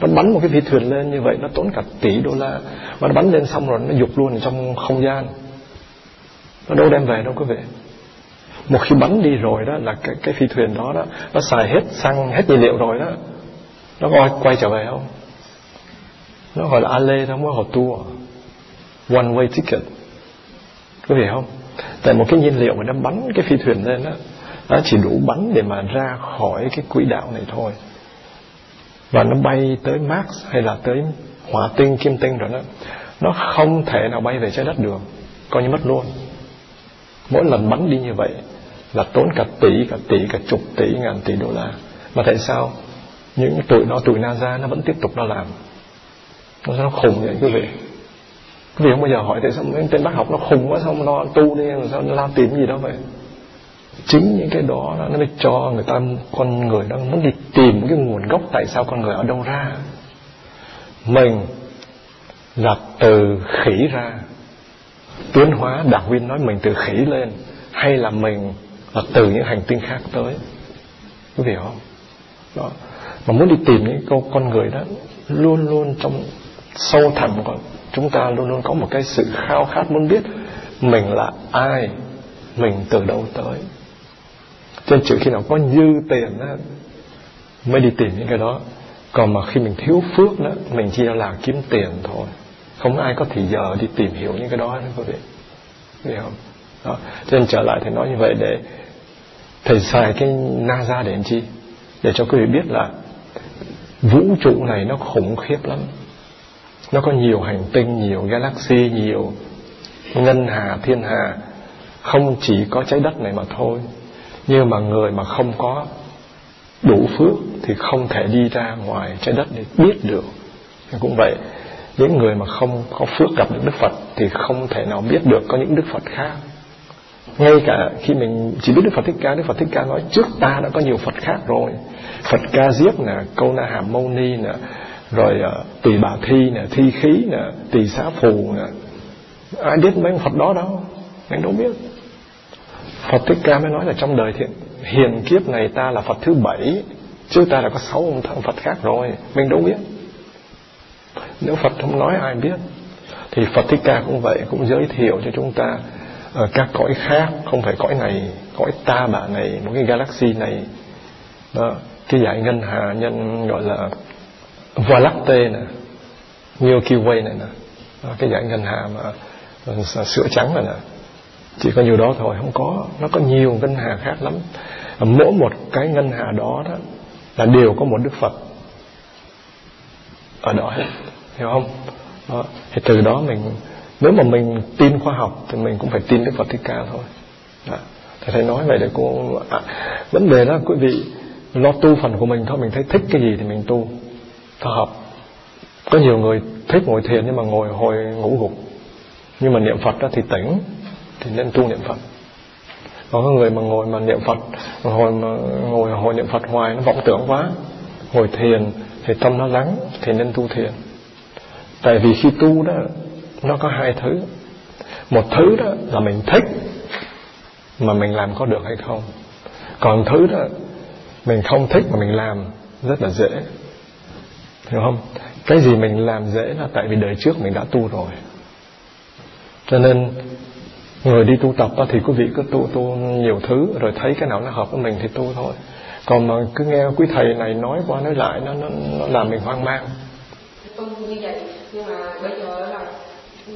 S1: Nó bắn một cái phi thuyền lên như vậy nó tốn cả tỷ đô la. Mà nó bắn lên xong rồi nó dục luôn trong không gian. Nó đâu đem về đâu quý vị. Một khi bắn đi rồi đó là cái, cái phi thuyền đó đó nó xài hết xăng hết nhiên liệu rồi đó. Nó quay, quay trở về không? Nó gọi là ale nó mới họ tour. One way ticket có hiểu không? Tại một cái nhiên liệu mà nó bắn cái phi thuyền lên đó nó chỉ đủ bắn để mà ra khỏi cái quỹ đạo này thôi. Và nó bay tới Mars hay là tới hỏa tinh, kim tinh rồi đó. Nó không thể nào bay về trái đất được. Coi như mất luôn. Mỗi lần bắn đi như vậy là tốn cả tỷ cả tỷ, cả chục tỷ, ngàn tỷ đô la. Mà tại sao? Những tụi nó, tụi NASA nó vẫn tiếp tục nó làm. Nó khủng vậy, quý vị quý vị không bao giờ hỏi tại sao mấy tên bác học nó khùng quá sao nó tu đi sao nó la tìm gì đó vậy? Chính những cái đó nó mới cho người ta, con người nó muốn đi tìm cái nguồn gốc tại sao con người ở đâu ra. Mình là từ khỉ ra. Tiến hóa đạo viên nói mình từ khỉ lên, hay là mình là từ những hành tinh khác tới. Quý vị không? Đó. Mà muốn đi tìm những câu con người đó, luôn luôn trong sâu thẳm của chúng ta luôn luôn có một cái sự khao khát muốn biết mình là ai mình từ đâu tới. Trên chữ trừ khi nào có dư tiền đó, mới đi tìm những cái đó. Còn mà khi mình thiếu phước đó mình chỉ là kiếm tiền thôi. Không ai có thì giờ đi tìm hiểu những cái đó đó quý vị. Hiểu không? Đó. cho nên trở lại thầy nói như vậy để thầy xài cái na ra để làm chi? Để cho quý vị biết là vũ trụ này nó khủng khiếp lắm nó có nhiều hành tinh, nhiều galaxy, nhiều ngân hà, thiên hà. Không chỉ có trái đất này mà thôi. Nhưng mà người mà không có đủ phước thì không thể đi ra ngoài trái đất để biết được. Cũng vậy, những người mà không có phước gặp được đức phật thì không thể nào biết được có những đức phật khác. Ngay cả khi mình chỉ biết đức phật thích ca, đức phật thích ca nói trước ta đã có nhiều phật khác rồi. Phật ca diếp nè, câu na hàm mâu ni nè rồi uh, tỳ bà thi nè thi khí nè tỳ xá phù nè. Ai biết mấy ông phật đó đâu? Anh đâu biết. Phật thích ca mới nói là trong đời thiện hiền kiếp này ta là phật thứ bảy chứ ta đã có sáu ông thân phật khác rồi. Mình đâu biết. Nếu phật không nói ai biết? Thì phật thích ca cũng vậy cũng giới thiệu cho chúng ta ở các cõi khác không phải cõi này cõi ta bà này một cái galaxy này. Đó cái giải ngân hà nhân gọi là Voie Lactée nè Milky Way này nè à, cái dạng ngân hà mà ờ, sữa trắng này nè chỉ có nhiều đó thôi không có nó có nhiều ngân hà khác lắm mỗi một cái ngân hà đó đó là đều có một đức phật ở đó hết hiểu không đó. thì từ đó mình nếu mà mình tin khoa học thì mình cũng phải tin đức phật thích ca thôi đó. Thầy thầy nói vậy để cô à, vấn đề đó quý vị lo tu phần của mình thôi mình thấy thích cái gì thì mình tu thở hợp có nhiều người thích ngồi thiền nhưng mà ngồi hồi ngủ gục. Nhưng mà niệm phật đó thì tỉnh, thì nên tu niệm phật. Còn có người mà ngồi mà niệm phật, hồi mà ngồi hồi niệm phật hoài nó vọng tưởng quá. Ngồi thiền thì tâm nó lắng, thì nên tu thiền. Tại vì khi tu đó, nó có hai thứ. Một thứ đó là mình thích, mà mình làm có được hay không. Còn thứ đó, mình không thích mà mình làm, rất là dễ hiểu không? Cái gì mình làm dễ là tại vì đời trước mình đã tu rồi. Cho nên người đi tu tập thì quý vị cứ tu tu nhiều thứ rồi thấy cái nào nó hợp với mình thì tu thôi. Còn mà cứ nghe quý thầy này nói qua nói lại nó nó, nó làm mình hoang mang.
S3: Như vậy nhưng mà bây giờ là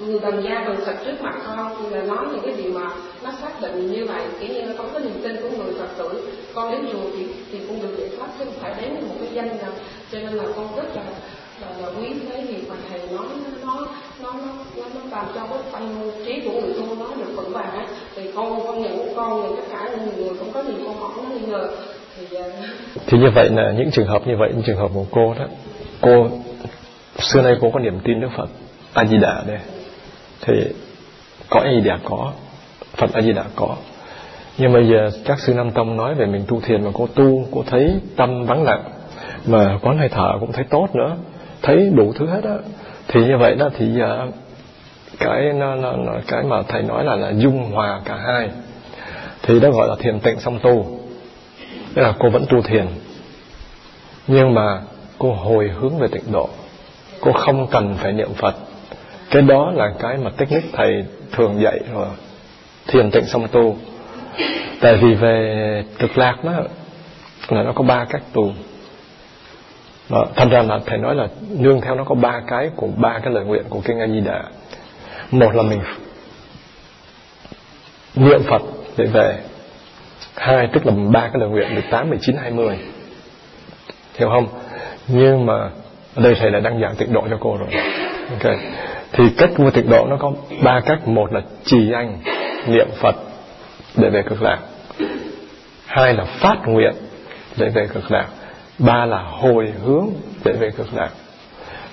S3: người bằng gia bằng thật trước mặt con là nói những cái gì mà nó xác định như vậy. Kiểu như nó không có niềm tin của người phật tử. Con đến chùa thì thì cũng được giải thoát chứ không phải đến một cái danh nào cho nên là con rất là là, là quý cái gì mà thầy nói nó nó nó nó, nó làm cho cái tâm trí của người tu nó được vững vàng ấy thì con con nhận của con thì tất cả những người cũng có gì con hỏi nó nghi ngờ. Thì uh...
S1: thì như vậy là những trường hợp như vậy những trường hợp của cô đó cô xưa nay cô có niềm tin Đức Phật? A Di Đà đây thì có A Di Đà có Phật A Di Đà có. Nhưng bây giờ các sư Nam Tông nói về mình tu thiền mà cô tu cô thấy tâm vắng lặng mà quán hơi thở cũng thấy tốt nữa thấy đủ thứ hết á. Thì như vậy đó thì giờ cái nó, nó, nó, cái mà thầy nói là là dung hòa cả hai. Thì đó gọi là thiền tịnh song tu. Tức là cô vẫn tu thiền nhưng mà cô hồi hướng về tịnh độ. Cô không cần phải niệm phật cái đó là cái mà technique thầy thường dạy rồi thiền tịnh song tu. Tại vì về cực lạc đó là nó có ba cách tu. Đó, thành ra là thầy nói là nương theo nó có ba cái của ba cái lời nguyện của kinh A Di Đà. Một là mình nguyện Phật để về. Hai tức là ba cái lời nguyện 18, 19, 20 hiểu không? Nhưng mà ở đây thầy đã đăng giảng tịnh độ cho cô rồi. Ok thì cách vô tịnh độ nó có ba cách. Một là trì anh niệm Phật để về cực lạc. Hai là phát nguyện để về cực lạc. Ba là hồi hướng để về cực lạc.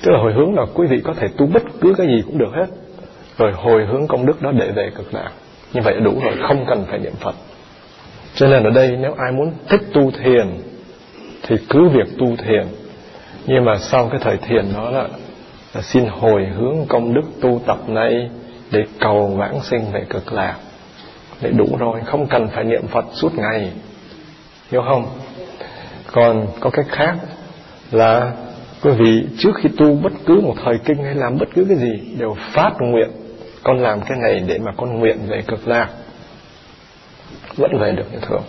S1: Tức là hồi hướng là quý vị có thể tu bất cứ cái gì cũng được hết. Rồi hồi hướng công đức đó để về cực lạc. Như vậy đủ rồi không cần phải niệm phật. Cho nên ở đây nếu ai muốn thích tu thiền thì cứ việc tu thiền. Nhưng mà sau cái thời thiền đó là, là xin hồi hướng công đức tu tập này để cầu vãng sinh về cực lạc. Để đủ rồi, không cần phải niệm phật suốt ngày. Hiểu không? Còn có cách khác là quý vị trước khi tu bất cứ một thời kinh hay làm bất cứ cái gì đều phát nguyện con làm cái này để mà con nguyện về cực lạc. Vẫn về được như thường.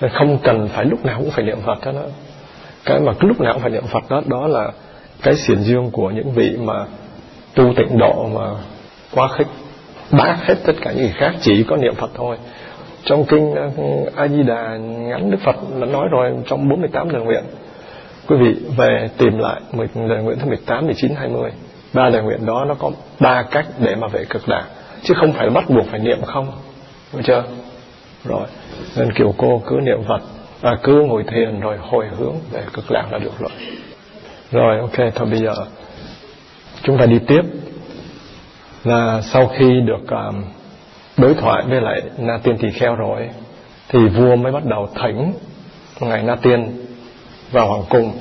S1: Thế không cần phải lúc nào cũng phải niệm Phật đó. cái mà lúc nào cũng phải niệm Phật đó đó là cái xiển dương của những vị mà tu tịnh độ mà quá khích bác hết tất cả những gì khác chỉ có niệm Phật thôi. Trong kinh ờ, A Di Đà ngắn Đức Phật đã nói rồi trong 48 lời nguyện. Quý vị về tìm lại một lời nguyện thứ 18, 19, 20 ba lời nguyện đó nó có ba cách để mà về cực lạc chứ không phải bắt buộc phải niệm không. Hiểu chưa? Rồi nên kiểu cô cứ niệm Phật à, cứ ngồi thiền rồi hồi hướng về cực lạc là được rồi rồi ok thôi bây giờ chúng ta đi tiếp. Là sau khi được um, đối thoại với lại Na Tiên Tỳ Kheo rồi thì vua mới bắt đầu thỉnh ngài Na Tiên vào hoàng cung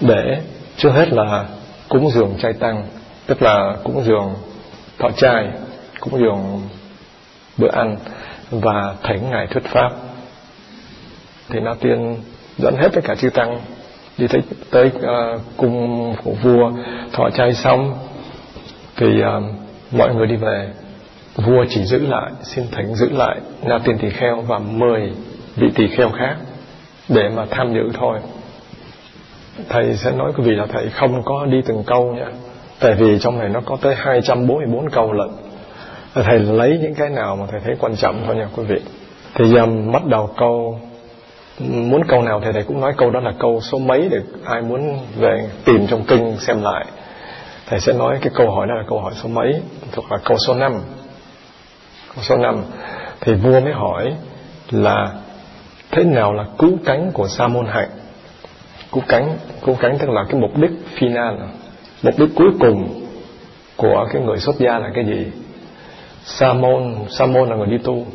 S1: để trước hết là cúng dường chay tăng tức là cúng dường thọ trai cúng dường bữa ăn và thỉnh ngài thuyết pháp. Thì Na Tiên dẫn hết tất cả chư tăng đi tới, tới uh, cung của vua thọ trai xong thì uh, mọi người đi về. Vua chỉ giữ lại xin thánh giữ lại na tiên tỳ kheo và mười vị tỳ kheo khác để mà tham dự thôi. Thầy sẽ nói quý vị là thầy không có đi từng câu nha. Tại vì trong này nó có tới 244 câu lận. Thầy lấy những cái nào mà thầy thấy quan trọng thôi nha quý vị. Thì um, bắt đầu câu muốn câu nào thì thầy cũng nói câu đó là câu số mấy để ai muốn về tìm trong kinh xem lại. Thầy sẽ nói cái câu hỏi đó là câu hỏi số mấy thuộc là câu số 5 số 5 thì vua mới hỏi là thế nào là cứu cánh của sa môn hạnh? Cứu cánh cứu cánh tức là cái mục đích final, mục đích cuối cùng của cái người xuất gia là cái gì? Sa môn sa môn là người đi tu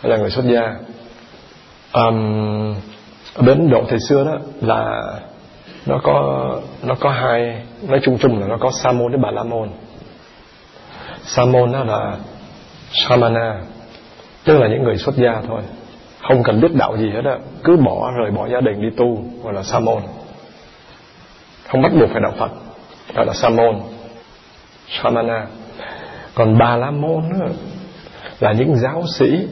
S1: hay là người xuất gia? Um, bến bên độ thời xưa đó là nó có nó có hai nói chung chung là nó có sa môn với bà la môn. Sa môn đó là samana tức là những người xuất gia thôi. Không cần biết đạo gì hết á cứ bỏ rời bỏ gia đình đi tu gọi là sa môn. Không bắt buộc phải đạo phật gọi là sa môn samana. Còn bà la môn đó, là những giáo sĩ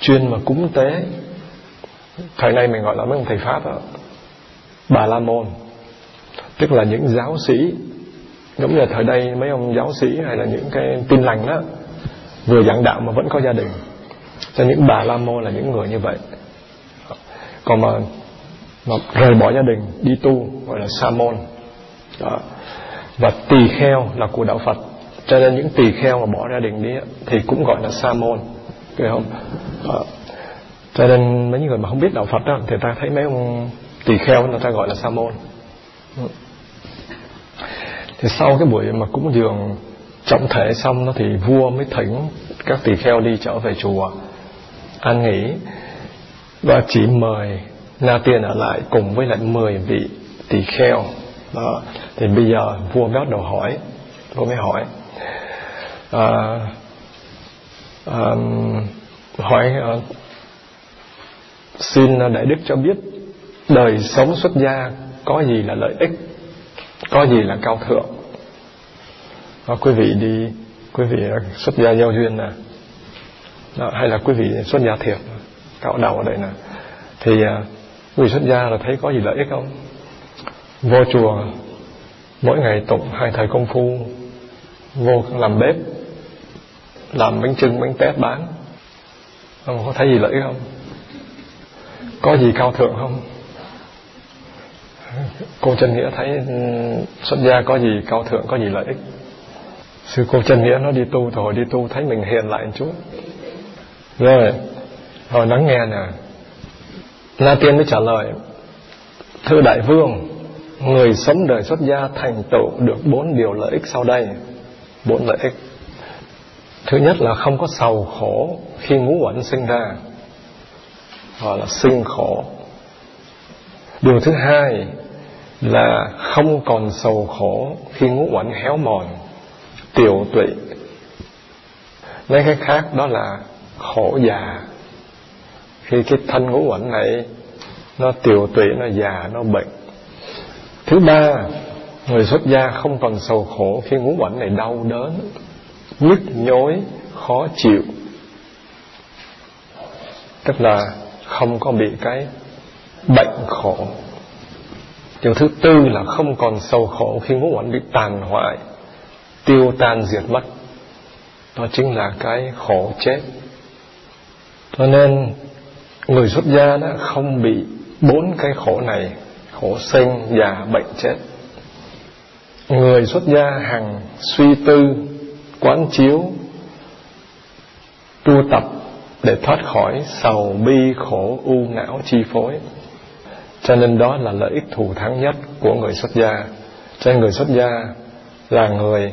S1: chuyên mà cúng tế thời nay mình gọi là mấy ông thầy pháp đó. bà la môn. Tức là những giáo sĩ, giống như là thời đây mấy ông giáo sĩ hay là những cái tin lành đó, vừa giảng đạo mà vẫn có gia đình. Cho những bà la môn là những người như vậy. Còn mà mà rời bỏ gia đình, đi tu, gọi là sa môn. Đó. và tỳ kheo là của đạo phật. Cho nên những tỳ kheo mà bỏ gia đình đi thì cũng gọi là sa môn. Hiểu không? Đó cho nên mấy người mà không biết đạo phật đó thì ta thấy mấy ông tỳ kheo người ta gọi là sa môn. Thì sau cái buổi mà cúng dường trọng thể xong đó thì vua mới thỉnh các tỳ kheo đi trở về chùa an nghỉ và chỉ mời Na Tiên ở lại cùng với lại 10 vị tỳ kheo. Đó thì bây giờ vua bắt đầu hỏi vua mới hỏi à, à, hỏi à, xin đại đức cho biết đời sống xuất gia có gì là lợi ích có gì là cao thượng. Đó, quý vị đi quý vị xuất gia giao duyên nè. Đó, hay là quý vị xuất gia thiệt cạo đầu ở đây nè. Thì à, quý vị xuất gia là thấy có gì lợi ích không? Vô chùa mỗi ngày tụng hai thời công phu vô làm bếp làm bánh trưng bánh tét bán. Không có thấy gì lợi ích không? Có gì cao thượng không? Cô chân nghĩa thấy xuất gia có gì cao thượng, có gì lợi ích? Sư cô chân nghĩa nó đi tu rồi đi tu thấy mình hiền lại một chút. Rồi rồi lắng nghe nè. Na tiên mới trả lời, thưa đại vương, người sống đời xuất gia thành tựu được bốn điều lợi ích sau đây. Bốn lợi ích. Thứ nhất là không có sầu khổ khi ngũ uẩn sinh ra gọi là sinh khổ. Điều thứ hai là không còn sầu khổ khi ngũ uẩn héo mòn tiểu tụy. Nói cái khác đó là khổ già. Khi cái thân ngũ uẩn này, nó tiểu tụy, nó già, nó bệnh. Thứ ba, người xuất gia không còn sầu khổ khi ngũ uẩn này đau đớn, nhức nhối, khó chịu. Tức là không có bị cái bệnh khổ. Điều thứ tư là không còn sầu khổ khi ngũ uẩn bị tàn hoại, tiêu tan diệt mất. Đó chính là cái khổ chết. Cho nên, người xuất gia đó không bị bốn cái khổ này, khổ sinh già bệnh chết. Người xuất gia hằng suy tư, quán chiếu, tu tập để thoát khỏi sầu bi khổ u não chi phối. Cho nên đó là lợi ích thù thắng nhất của người xuất gia. Cho nên người xuất gia là người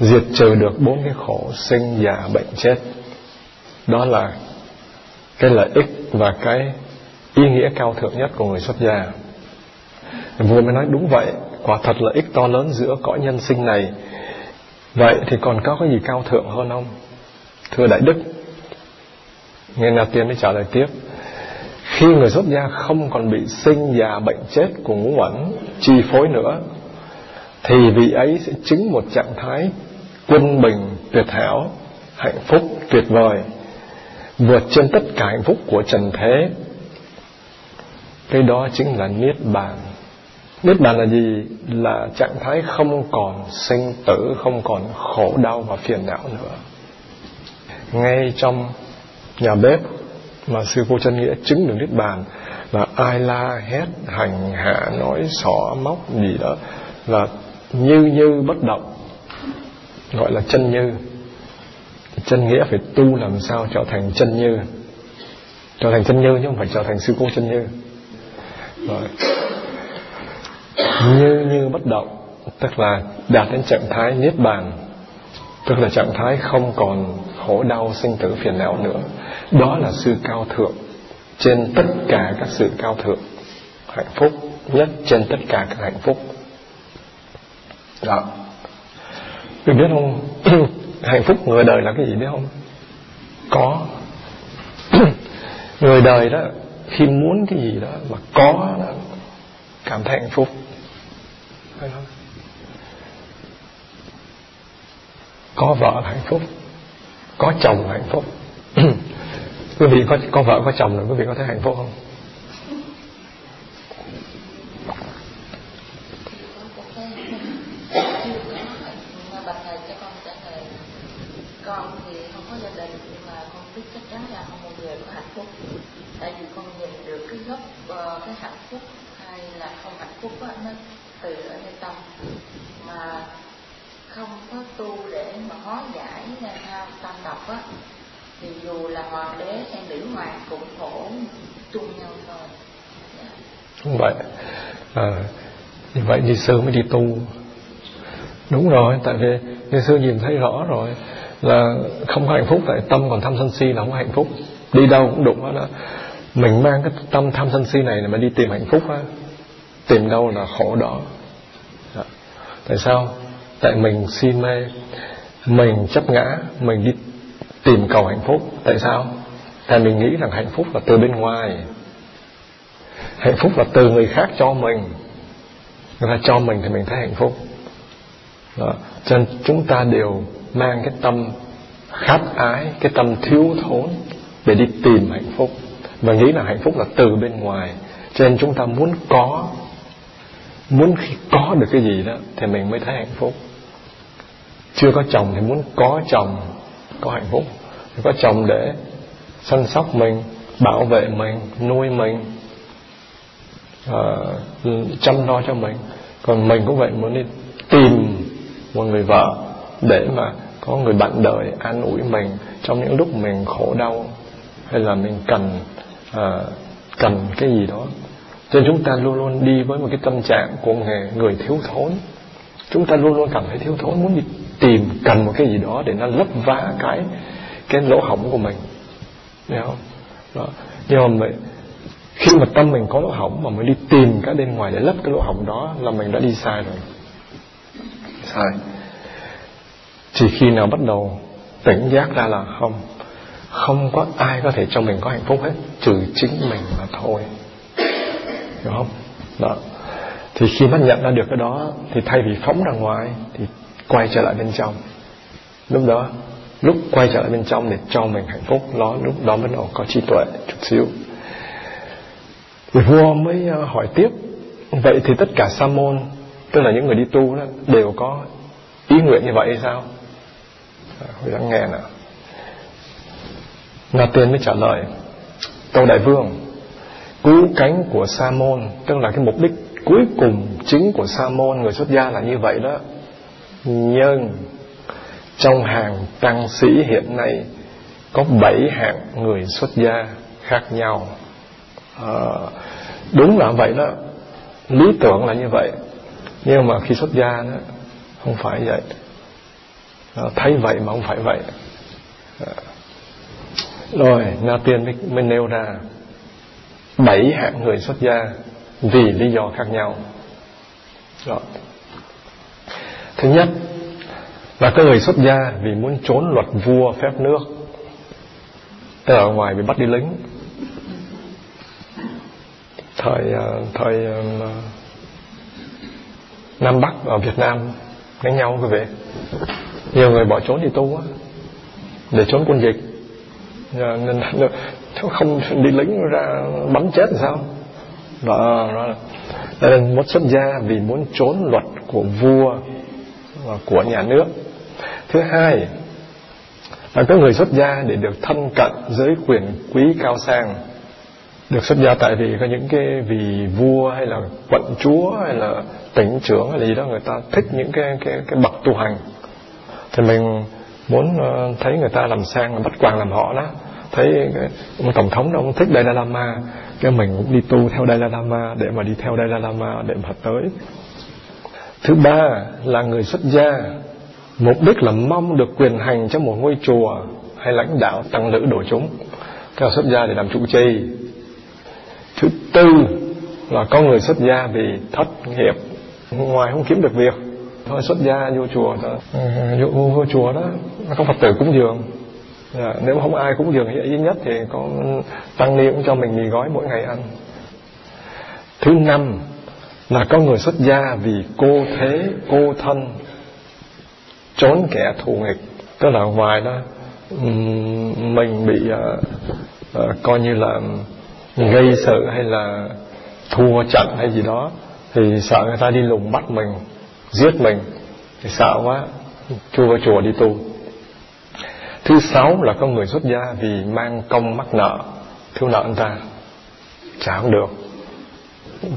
S1: diệt trừ được bốn cái khổ sinh già bệnh chết. Đó là cái lợi ích và cái ý nghĩa cao thượng nhất của người xuất gia. Vừa mới nói đúng vậy, quả thật lợi ích to lớn giữa cõi nhân sinh này. Vậy thì còn có cái gì cao thượng hơn không? Thưa đại đức nghe na tiên mới trả lời tiếp. Khi người xuất gia không còn bị sinh già bệnh chết của ngũ uẩn chi phối nữa, thì vị ấy sẽ chứng một trạng thái quân bình, tuyệt hảo, hạnh phúc, tuyệt vời, vượt trên tất cả hạnh phúc của trần thế. Cái đó chính là niết bàn. Niết bàn là gì? Là trạng thái không còn sinh tử, không còn khổ đau và phiền não nữa. Ngay trong nhà bếp mà sư cô chân nghĩa chứng được niết bàn là ai la, hét, hành hạ, nói xỏ, móc gì đó là như như bất động, gọi là chân như. Chân nghĩa phải tu làm sao trở thành chân như? Trở thành chân như chứ không phải trở thành sư cô chân như. Rồi. Như như bất động, tức là đạt đến trạng thái niết bàn, tức là trạng thái không còn khổ đau sinh tử phiền não nữa. Đó là sự cao thượng. Trên tất cả các sự cao thượng, hạnh phúc nhất trên tất cả các hạnh phúc. Đó. Mình biết không? Hạnh phúc người đời là cái gì biết không? Có. Người đời đó, khi muốn cái gì đó mà có đó, cảm thấy hạnh phúc. Có vợ là hạnh phúc có chồng hạnh phúc. Quý vị có có vợ có chồng rồi quý vị có thấy hạnh phúc không?
S2: Tại vì con nhìn được cái gốc ờ, cái hạnh phúc hay là không hạnh phúc đó, nó từ ở nơi tâm mà không có tu để mà hóa giải á thì dù là hoàng đế hay nữ hoàng cũng khổ chung nhau thôi.
S1: Đúng vậy. À, như vậy như sư mới đi tu. Đúng rồi tại vì như sư nhìn thấy rõ rồi là không có hạnh phúc tại tâm còn tham sân si là không có hạnh phúc. Đi đâu cũng đụng đó, đó. mình mang cái tâm tham sân si này mà đi tìm hạnh phúc á. Tìm đâu là khổ đó dạ. tại sao? Tại mình si mê mình chấp ngã mình đi tìm cầu hạnh phúc. Tại sao? Tại mình nghĩ rằng hạnh phúc là từ bên ngoài. Hạnh phúc là từ người khác cho mình. Người ta cho mình thì mình thấy hạnh phúc. Đó. cho nên chúng ta đều mang cái tâm khát ái, cái tâm thiếu thốn để đi tìm hạnh phúc. Và nghĩ là hạnh phúc là từ bên ngoài. Cho nên chúng ta muốn có, muốn khi có được cái gì đó thì mình mới thấy hạnh phúc. Chưa có chồng thì muốn có chồng có hạnh phúc. Có chồng để săn sóc mình bảo vệ mình nuôi mình uh, chăm lo cho mình. Còn mình cũng vậy muốn đi tìm một người vợ để mà có người bạn đời an ủi mình trong những lúc mình khổ đau hay là mình cần uh, cần cái gì đó. Cho nên chúng ta luôn luôn đi với một cái tâm trạng của người, người thiếu thốn. Chúng ta luôn luôn cảm thấy thiếu thốn muốn đi tìm cần một cái gì đó để nó lấp vá cái cái lỗ hổng của mình Hiểu không? Đó. Nhưng mà khi mà tâm mình có lỗ hổng mà mình đi tìm cái bên ngoài để lấp cái lỗ hổng đó là mình đã đi sai rồi. Sai. Chỉ khi nào bắt đầu tỉnh giác ra là không, không có ai có thể cho mình có hạnh phúc hết, trừ chính mình mà thôi. Hiểu không? Đó. Thì khi mắt nhận ra được cái đó thì thay vì phóng ra ngoài thì quay trở lại bên trong. Lúc đó, lúc quay trở lại bên trong để cho mình hạnh phúc, nó lúc đó mới có trí tuệ chút xíu. Thì vua mới ờ, hỏi tiếp. Vậy thì tất cả sa môn, tức là những người đi tu đó, đều có ý nguyện như vậy hay sao? Ờ, Hồi lắng nghe nào. Na Tiên mới trả lời, Tâu Đại Vương Cứu cánh của Sa môn, Tức là cái mục đích cuối cùng chính của Sa môn Người xuất gia là như vậy đó. Nhưng trong hàng tăng sĩ hiện nay có bảy hạng người xuất gia khác nhau. À, đúng là vậy đó. Lý tưởng là như vậy nhưng mà khi xuất gia đó không phải vậy. À, thấy vậy mà không phải vậy. À, rồi na tiên mới, mới nêu ra bảy hạng người xuất gia vì lý do khác nhau. Rồi. Thứ nhất và có người xuất gia vì muốn trốn luật vua phép nước Tức ở ngoài bị bắt đi lính. Thời ờ, thời ờ, Nam Bắc ở Việt Nam đánh nhau quý vị. Nhiều người bỏ trốn đi tu á Để trốn quân dịch. Nên không đi lính ra bắn chết làm sao? Đó, đó. Nên muốn xuất gia vì muốn trốn luật của vua của nhà nước thứ hai là có người xuất gia để được thân cận giới quyền quý cao sang. Được xuất gia tại vì có những cái vì vua hay là quận chúa hay là tỉnh trưởng hay là gì đó người ta thích những cái cái cái bậc tu hành. Thì mình muốn ờ, thấy người ta làm sang là bắt quàng làm họ đó. Thấy cái, ông tổng thống đó ông thích Dalai Lama cái mình cũng đi tu theo Dalai Lama để mà đi theo Dalai Lama để mà tới. Thứ ba là người xuất gia mục đích là mong được quyền hành trong một ngôi chùa hay lãnh đạo tăng lữ đồ chúng. Theo xuất gia để làm trụ trì. Thứ tư là có người xuất gia vì thất nghiệp. Ngoài không kiếm được việc thôi xuất gia vô chùa đó. Ừ, vô, vô, vô chùa đó có phật tử cúng dường. À, nếu không ai cúng dường duy nhất thì có tăng ni cũng cho mình mì gói mỗi ngày ăn. Thứ năm là có người xuất gia vì cô thế cô thân trốn kẻ thù nghịch. Tức là ngoài đó mình bị uh, uh, coi như là gây sự hay là thua trận hay gì đó thì sợ người ta đi lùng bắt mình giết mình thì sợ quá chui vào chùa đi tu. Thứ sáu là có người xuất gia vì mang công mắc nợ thiếu nợ anh ta. Trả không được.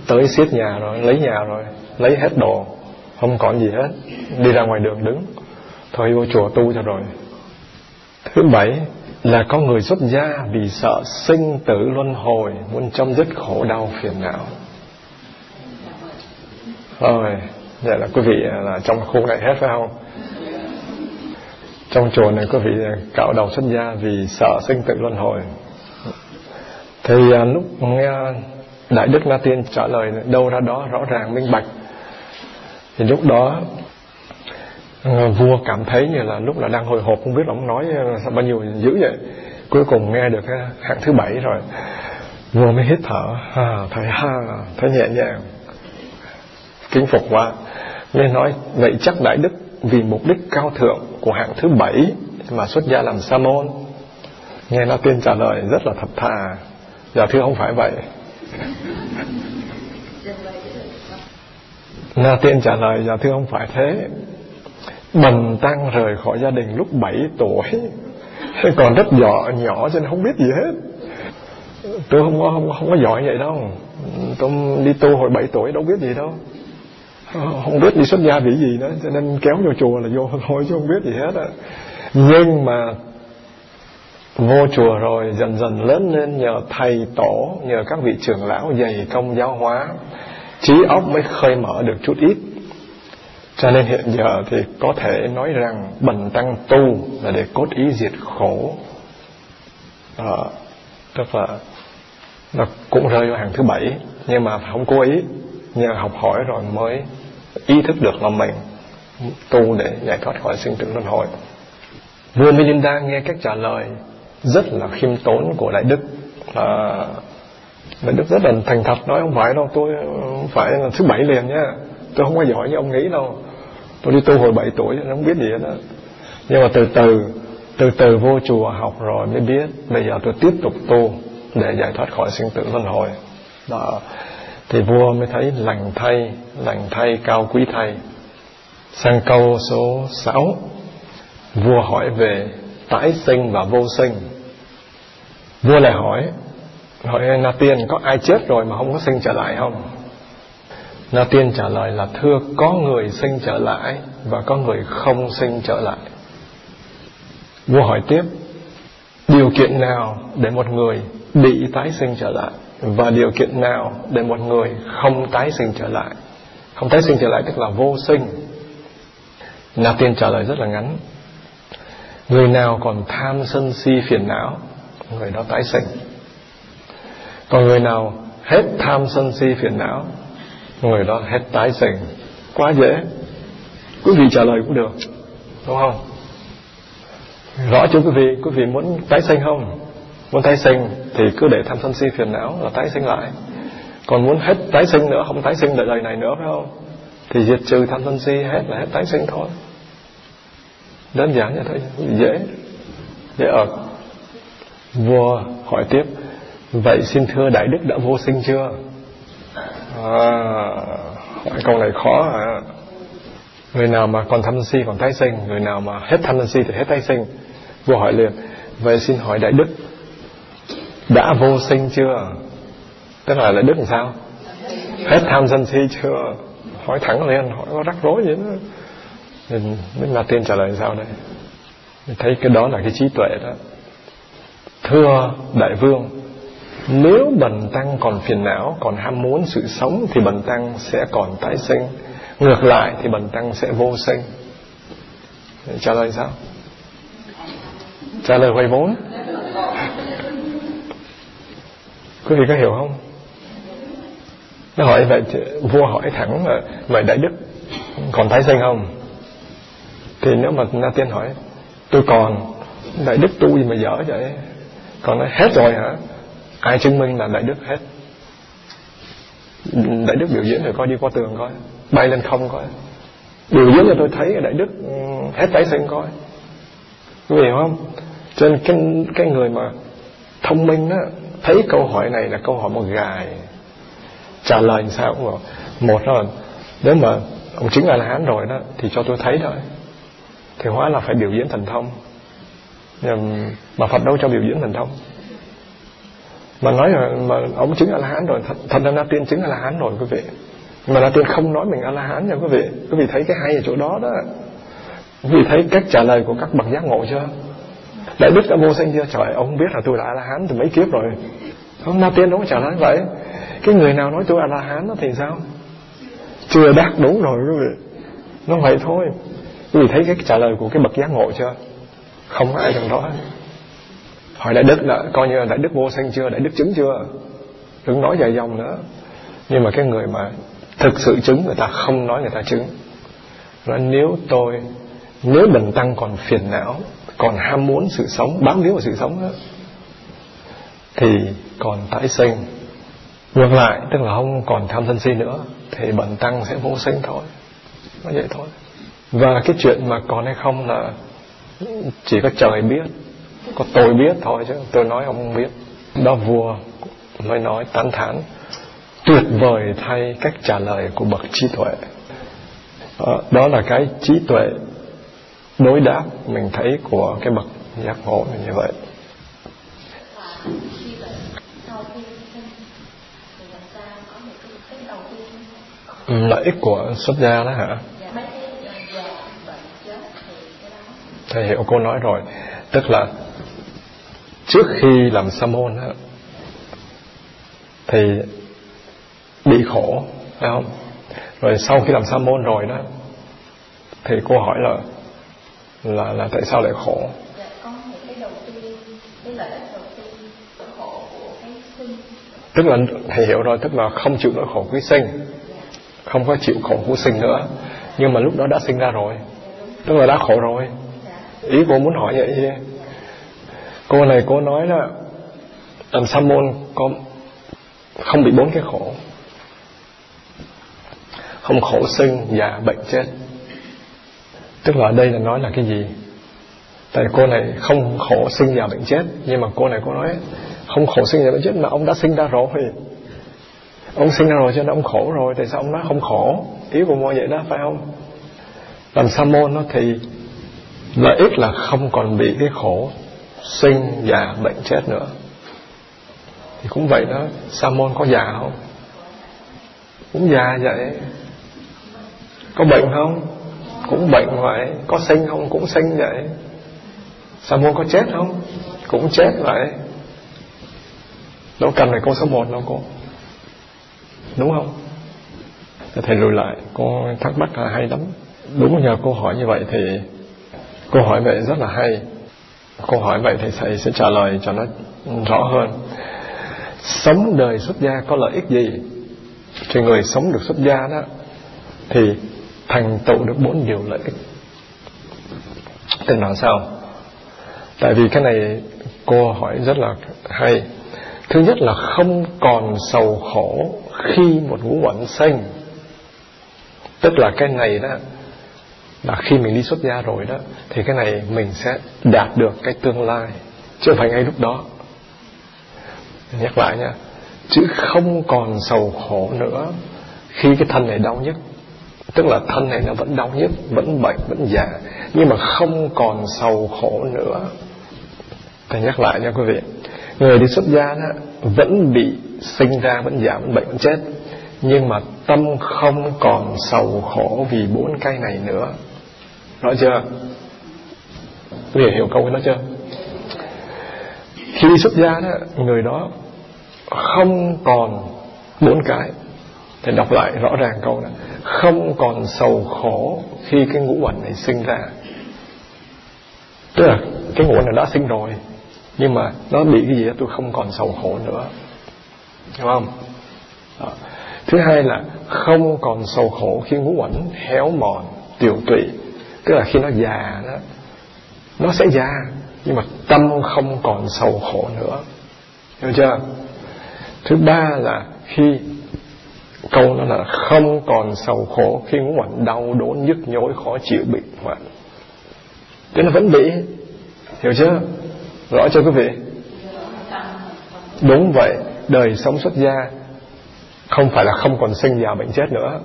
S1: Tới siết nhà rồi lấy nhà rồi lấy hết đồ không còn gì hết đi ra ngoài đường đứng thôi vô chùa tu cho rồi. Thứ bảy là có người xuất gia vì sợ sinh tử luân hồi muốn chấm dứt khổ đau phiền não. Rồi vậy là quý vị là trong khu này hết phải không? Trong chùa này quý vị cạo đầu xuất gia vì sợ sinh tử luân hồi. Thì à, lúc nghe đại đức na tiên trả lời đâu ra đó rõ ràng minh bạch. Thì lúc đó vua cảm thấy như là lúc là đang hồi hộp không biết ông nói ờ, sao bao nhiêu dữ vậy. Cuối cùng nghe được hạng thứ bảy rồi. Vua mới hít thở à, thấy ha thấy nhẹ nhàng. Kính phục quá. Nên nói vậy chắc đại đức vì mục đích cao thượng của hạng thứ bảy mà xuất gia làm sa môn. Nghe nó tiên trả lời rất là thật thà. Dạ thưa không phải vậy. Na tiên trả lời dạ thưa không phải thế Bần tăng rời khỏi gia đình lúc 7 tuổi. Còn rất nhỏ nhỏ cho nên không biết gì hết. Tôi không có, không, không có giỏi vậy đâu. Tôi đi tu hồi 7 tuổi đâu biết gì đâu. Không biết đi xuất gia vì gì nữa Cho nên kéo vô chùa là vô thôi chứ không biết gì hết á. Nhưng mà Vô chùa rồi dần dần lớn lên nhờ thầy tổ Nhờ các vị trưởng lão dày công giáo hóa. Trí óc mới khơi mở được chút ít cho nên hiện giờ thì có thể nói rằng bần tăng tu là để cốt ý diệt khổ. À, tức là nó cũng rơi vào hàng thứ bảy nhưng mà không cố ý. Nhờ học hỏi rồi mới ý thức được là mình tu để giải thoát khỏi sinh tử luân hồi. Vua Melinda nghe cách trả lời rất là khiêm tốn của đại đức. À, đại đức rất là thành thật nói không phải đâu tôi không phải là thứ bảy liền nhá tôi không có giỏi như ông nghĩ đâu tôi đi tu hồi 7 tuổi nó không biết gì hết đó nhưng mà từ từ từ từ vô chùa học rồi mới biết, bây giờ tôi tiếp tục tu để giải thoát khỏi sinh tử luân hồi. Đó. Thì vua mới thấy lành thay lành thay cao quý thay. Sang câu số 6 vua hỏi về tái sinh và vô sinh. Vua lại hỏi hỏi na tiên, có ai chết rồi mà không có sinh trở lại không? Na Tiên trả lời là, thưa, có người sinh trở lại và có người không sinh trở lại. Vua hỏi tiếp, điều kiện nào để một người bị tái sinh trở lại và điều kiện nào để một người không tái sinh trở lại. Không tái sinh trở lại tức là vô sinh. Na Tiên trả lời rất là ngắn. Người nào còn tham sân si phiền não, người đó tái sinh. Còn người nào hết tham sân si phiền não người đó hết tái sinh. Quá dễ. Quý vị trả lời cũng được. Đúng không? Rõ chưa quý vị? Quý vị muốn tái sinh không? Muốn tái sinh thì cứ để tham sân si phiền não là tái sinh lại. Còn muốn hết tái sinh nữa, không tái sinh đời đời này nữa, phải không? Thì diệt trừ tham sân si hết là hết tái sinh thôi. Đơn giản như thế dễ. Dễ ở vua hỏi tiếp, vậy xin thưa đại đức đã vô sinh chưa? À, hỏi câu này khó à người nào mà còn tham si còn tái sinh người nào mà hết tham si thì hết tái sinh. Vua hỏi liền vậy xin hỏi đại đức đã vô sinh chưa? Tức là đại đức làm sao? Hết tham sân si chưa? Hỏi thẳng lên hỏi có rắc rối gì nữa. Nên là Tiên trả lời sao đây? Mình thấy cái đó là cái trí tuệ đó. Thưa đại vương nếu bần tăng còn phiền não, Còn ham muốn sự sống Thì bần tăng sẽ còn tái sinh. Ngược lại thì bần tăng sẽ vô sinh. Trả lời sao? Trả lời quay vốn. Quý vị có hiểu không? Nó hỏi vậy Vua hỏi thẳng là, Vậy đại đức còn tái sinh không? Thì nếu mà Na Tiên hỏi, Tôi còn, Đại đức tu gì mà dở vậy? Còn nói hết rồi hả? Ai chứng minh là đại đức hết. Đại đức biểu diễn rồi coi đi qua tường coi. Bay lên không coi. Biểu diễn cho tôi thấy đại đức ừ, hết tái sinh coi. Quý vị hiểu không? Cho nên cái, cái người mà thông minh đó thấy câu hỏi này là câu hỏi một gài. Trả lời làm sao cũng được. Một là nếu mà ông chứng a la hán rồi đó thì cho tôi thấy thôi. Thì hóa là phải biểu diễn thần thông. Mà Phật đâu cho biểu diễn thần thông? Mà nói là mà ông chứng a la hán rồi, thật ra na tiên chứng a la hán rồi, quý vị. Mà na tiên không nói mình a la hán nha, quý vị. Quý vị thấy cái hay ở chỗ đó đó. Quý vị thấy cách trả lời của các bậc giác ngộ chưa? Đại đức đã vô sinh chưa? Trời, ông biết là tôi là a la hán từ mấy kiếp rồi. Không na tiên đâu có trả lời vậy. Cái người nào nói tôi a la hán nó thì sao? Chưa đắc đúng rồi, quý vị. Nó vậy thôi. Quý vị thấy cái trả lời của cái bậc giác ngộ chưa? Không có ai trong đó hỏi đại đức là coi như là đại đức vô sinh chưa, đại đức chứng chưa? Đừng nói dài dòng nữa. Nhưng mà cái người mà thực sự chứng, người ta không nói người ta chứng. Nói nếu tôi, nếu bần tăng còn phiền não, còn ham muốn sự sống, bám víu vào sự sống đó, thì còn tái sinh. Ngược lại, tức là không còn tham sân si nữa, thì bần tăng sẽ vô sinh thôi. Nó vậy thôi. Và cái chuyện mà còn hay không là chỉ có trời biết có tôi biết thôi chứ. Tôi nói ông không biết. Đó vua mới nói tán thán tuyệt vời thay cách trả lời của bậc trí tuệ. Đó, đó là cái trí tuệ đối đáp mình thấy của cái bậc giác ngộ như vậy. Ừ, lợi ích của xuất gia đó hả? Thầy hiểu cô nói rồi. Tức là trước khi làm sa môn á thì bị khổ phải không? Rồi sau khi làm sa môn rồi đó thì cô hỏi là là là tại sao lại khổ? Tức là thầy hiểu rồi tức là không chịu nỗi khổ quý sinh. Không có chịu khổ của sinh nữa. Nhưng mà lúc đó đã sinh ra rồi. Tức là đã khổ rồi. Ý cô muốn hỏi vậy cô này cô nói là làm sa môn có không bị bốn cái khổ. Không khổ sinh già, bệnh, chết. Tức là ở đây là nói là cái gì? Tại cô này không khổ sinh già, bệnh, chết. Nhưng mà cô này cô nói không khổ sinh già, bệnh, chết mà ông đã sinh ra rồi. Ông sinh ra rồi cho nên ông khổ rồi. Tại sao ông nói không khổ? Ý của mọi vậy đó, phải không? Làm sa môn nó thì lợi ích là không còn bị cái khổ sinh già bệnh chết nữa. Thì cũng vậy đó sa môn có già không? Cũng già vậy. Có bệnh không? Cũng bệnh vậy. Có sinh không? Cũng sinh vậy. Sa môn có chết không? Cũng chết vậy. Đâu cần phải câu số một đâu cô. Đúng không? Thầy lùi lại. Cô thắc mắc là hay lắm. Đúng nhờ cô hỏi như vậy thì câu hỏi vậy rất là hay câu hỏi vậy thì thầy sẽ trả lời cho nó rõ hơn. Sống đời xuất gia có lợi ích gì? Thì người sống được xuất gia đó, thì thành tựu được bốn điều lợi ích. Tức là sao? Tại vì cái này cô hỏi rất là hay. Thứ nhất là không còn sầu khổ khi một ngũ uẩn sinh. Tức là cái này đó là khi mình đi xuất gia rồi đó, thì cái này mình sẽ đạt được cái tương lai chứ không phải ngay lúc đó. Nhắc lại nha, chứ không còn sầu khổ nữa khi cái thân này đau nhất. Tức là thân này nó vẫn đau nhất, vẫn bệnh, vẫn già, nhưng mà không còn sầu khổ nữa. Thầy nhắc lại nha quý vị, người đi xuất gia đó vẫn bị sinh ra, vẫn già, vẫn bệnh, vẫn chết, nhưng mà tâm không còn sầu khổ vì bốn cái này nữa rõ chưa? Quý vị hiểu câu đó chưa? Khi đi xuất gia đó, người đó không còn bốn cái. Thì đọc lại rõ ràng câu này. Không còn sầu khổ khi cái ngũ uẩn này sinh ra. Tức là cái ngũ uẩn này đã sinh rồi, nhưng mà nó bị cái gì đó, tôi không còn sầu khổ nữa. Hiểu không? Đó. thứ hai là không còn sầu khổ khi ngũ uẩn héo mòn tiểu tụy tức là khi nó già đó, nó sẽ già, nhưng mà tâm không còn sầu khổ nữa. Hiểu chưa? Thứ ba là khi câu nó là không còn sầu khổ, khi ngũ đau đớn, nhức nhối, khó chịu, bị hoạn. Thế nó vẫn bị, hiểu chưa? Rõ cho quý vị? Đúng vậy, đời sống xuất gia không phải là không còn sinh già bệnh chết nữa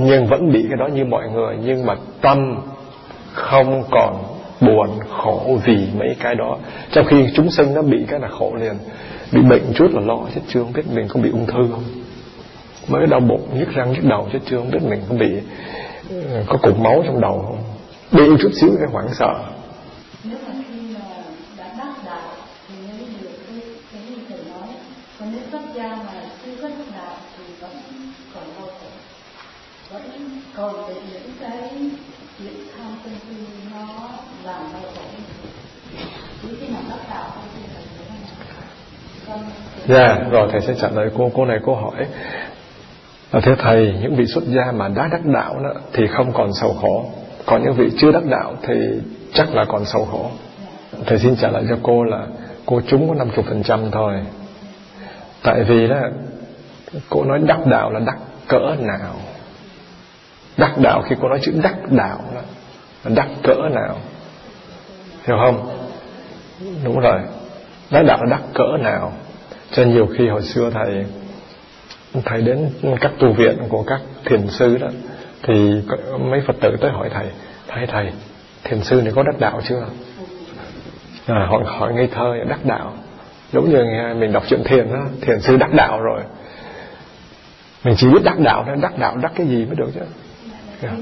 S1: nhưng vẫn bị cái đó như mọi người. Nhưng mà tâm không còn buồn khổ vì mấy cái đó. Trong khi chúng sinh nó bị cái là khổ liền. Bị bệnh chút là lo chết chưa, không biết mình có bị ung thư không. Mới đau bụng, nhức răng, nhức đầu chết chưa, không biết mình có bị ờ, có cục máu trong đầu không. Bị chút xíu cái hoảng sợ
S4: nếu mà khi mà đã đắc đạo thì mới được cái cái như thầy nói còn nếu xuất gia mà chưa có đắc đạo thì vẫn còn đau khổ vẫn còn bị những cái chuyện tham sân si nó làm đau khổ chỉ khi nào đắc đạo không thì thầy
S1: Dạ, yeah, rồi thầy sẽ trả lời cô cô này cô hỏi. À, Thưa thầy, những vị xuất gia mà đã đắc đạo đó, thì không còn sầu khổ. Còn những vị chưa đắc đạo thì chắc là còn sầu khổ. Thầy xin trả lời cho cô là Cô trúng có 50% thôi. Tại vì đó Cô nói đắc đạo là đắc cỡ nào? Đắc đạo khi cô nói chữ đắc đạo đó. Đắc cỡ nào? Hiểu không? Đúng rồi. Đắc đạo là đắc cỡ nào? Cho nhiều khi hồi xưa thầy Thầy đến các tu viện của các thiền sư đó Thì mấy Phật tử tới hỏi thầy Thầy thầy Thiền sư này có đắc đạo chưa? À, họ hỏi ngây thơ đắc đạo? Giống như mình đọc chuyện thiền đó Thiền sư đắc đạo rồi. Mình chỉ biết đắc đạo thôi Đắc đạo đắc cái gì mới được chứ yeah.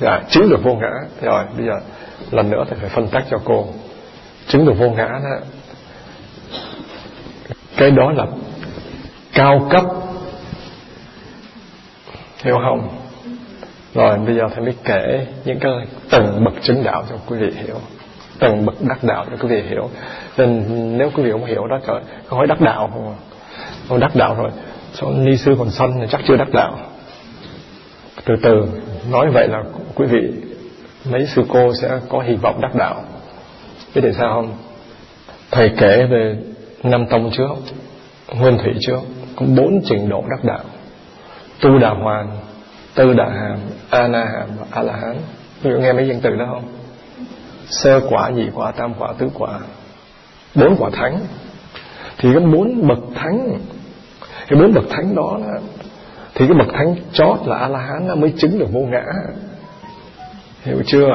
S1: Dạ, chứng được vô ngã. Rồi bây giờ lần nữa thầy phải phân tách cho cô. Chứng được vô ngã đó Cái đó là Cao cấp. Hiểu không? Rồi bây giờ thầy mới kể Những cái tầng bậc chứng đạo cho quý vị hiểu. Tầng bậc đắc đạo cho quý vị hiểu. Nên nếu quý vị không hiểu đó trời Có hỏi đắc đạo không Không đắc đạo rồi sau ni sư còn sanh thì chắc chưa đắc đạo. Từ từ Nói vậy là quý vị Mấy sư cô sẽ có hy vọng đắc đạo. Biết tại sao không? Thầy kể về Năm tông trước Nguyên thủy trước Có bốn trình độ đắc đạo. Tu đà hoàn Tư đà hàm A na hàm và A la hán. Quý vị nghe mấy danh từ đó không? Sơ quả, nhị quả, tam quả, tứ quả. Bốn quả thánh. Thì có bốn bậc thánh cái bốn bậc thánh đó, là Thì cái bậc thánh chót là A-la-hán Mới chứng được vô ngã. Hiểu chưa?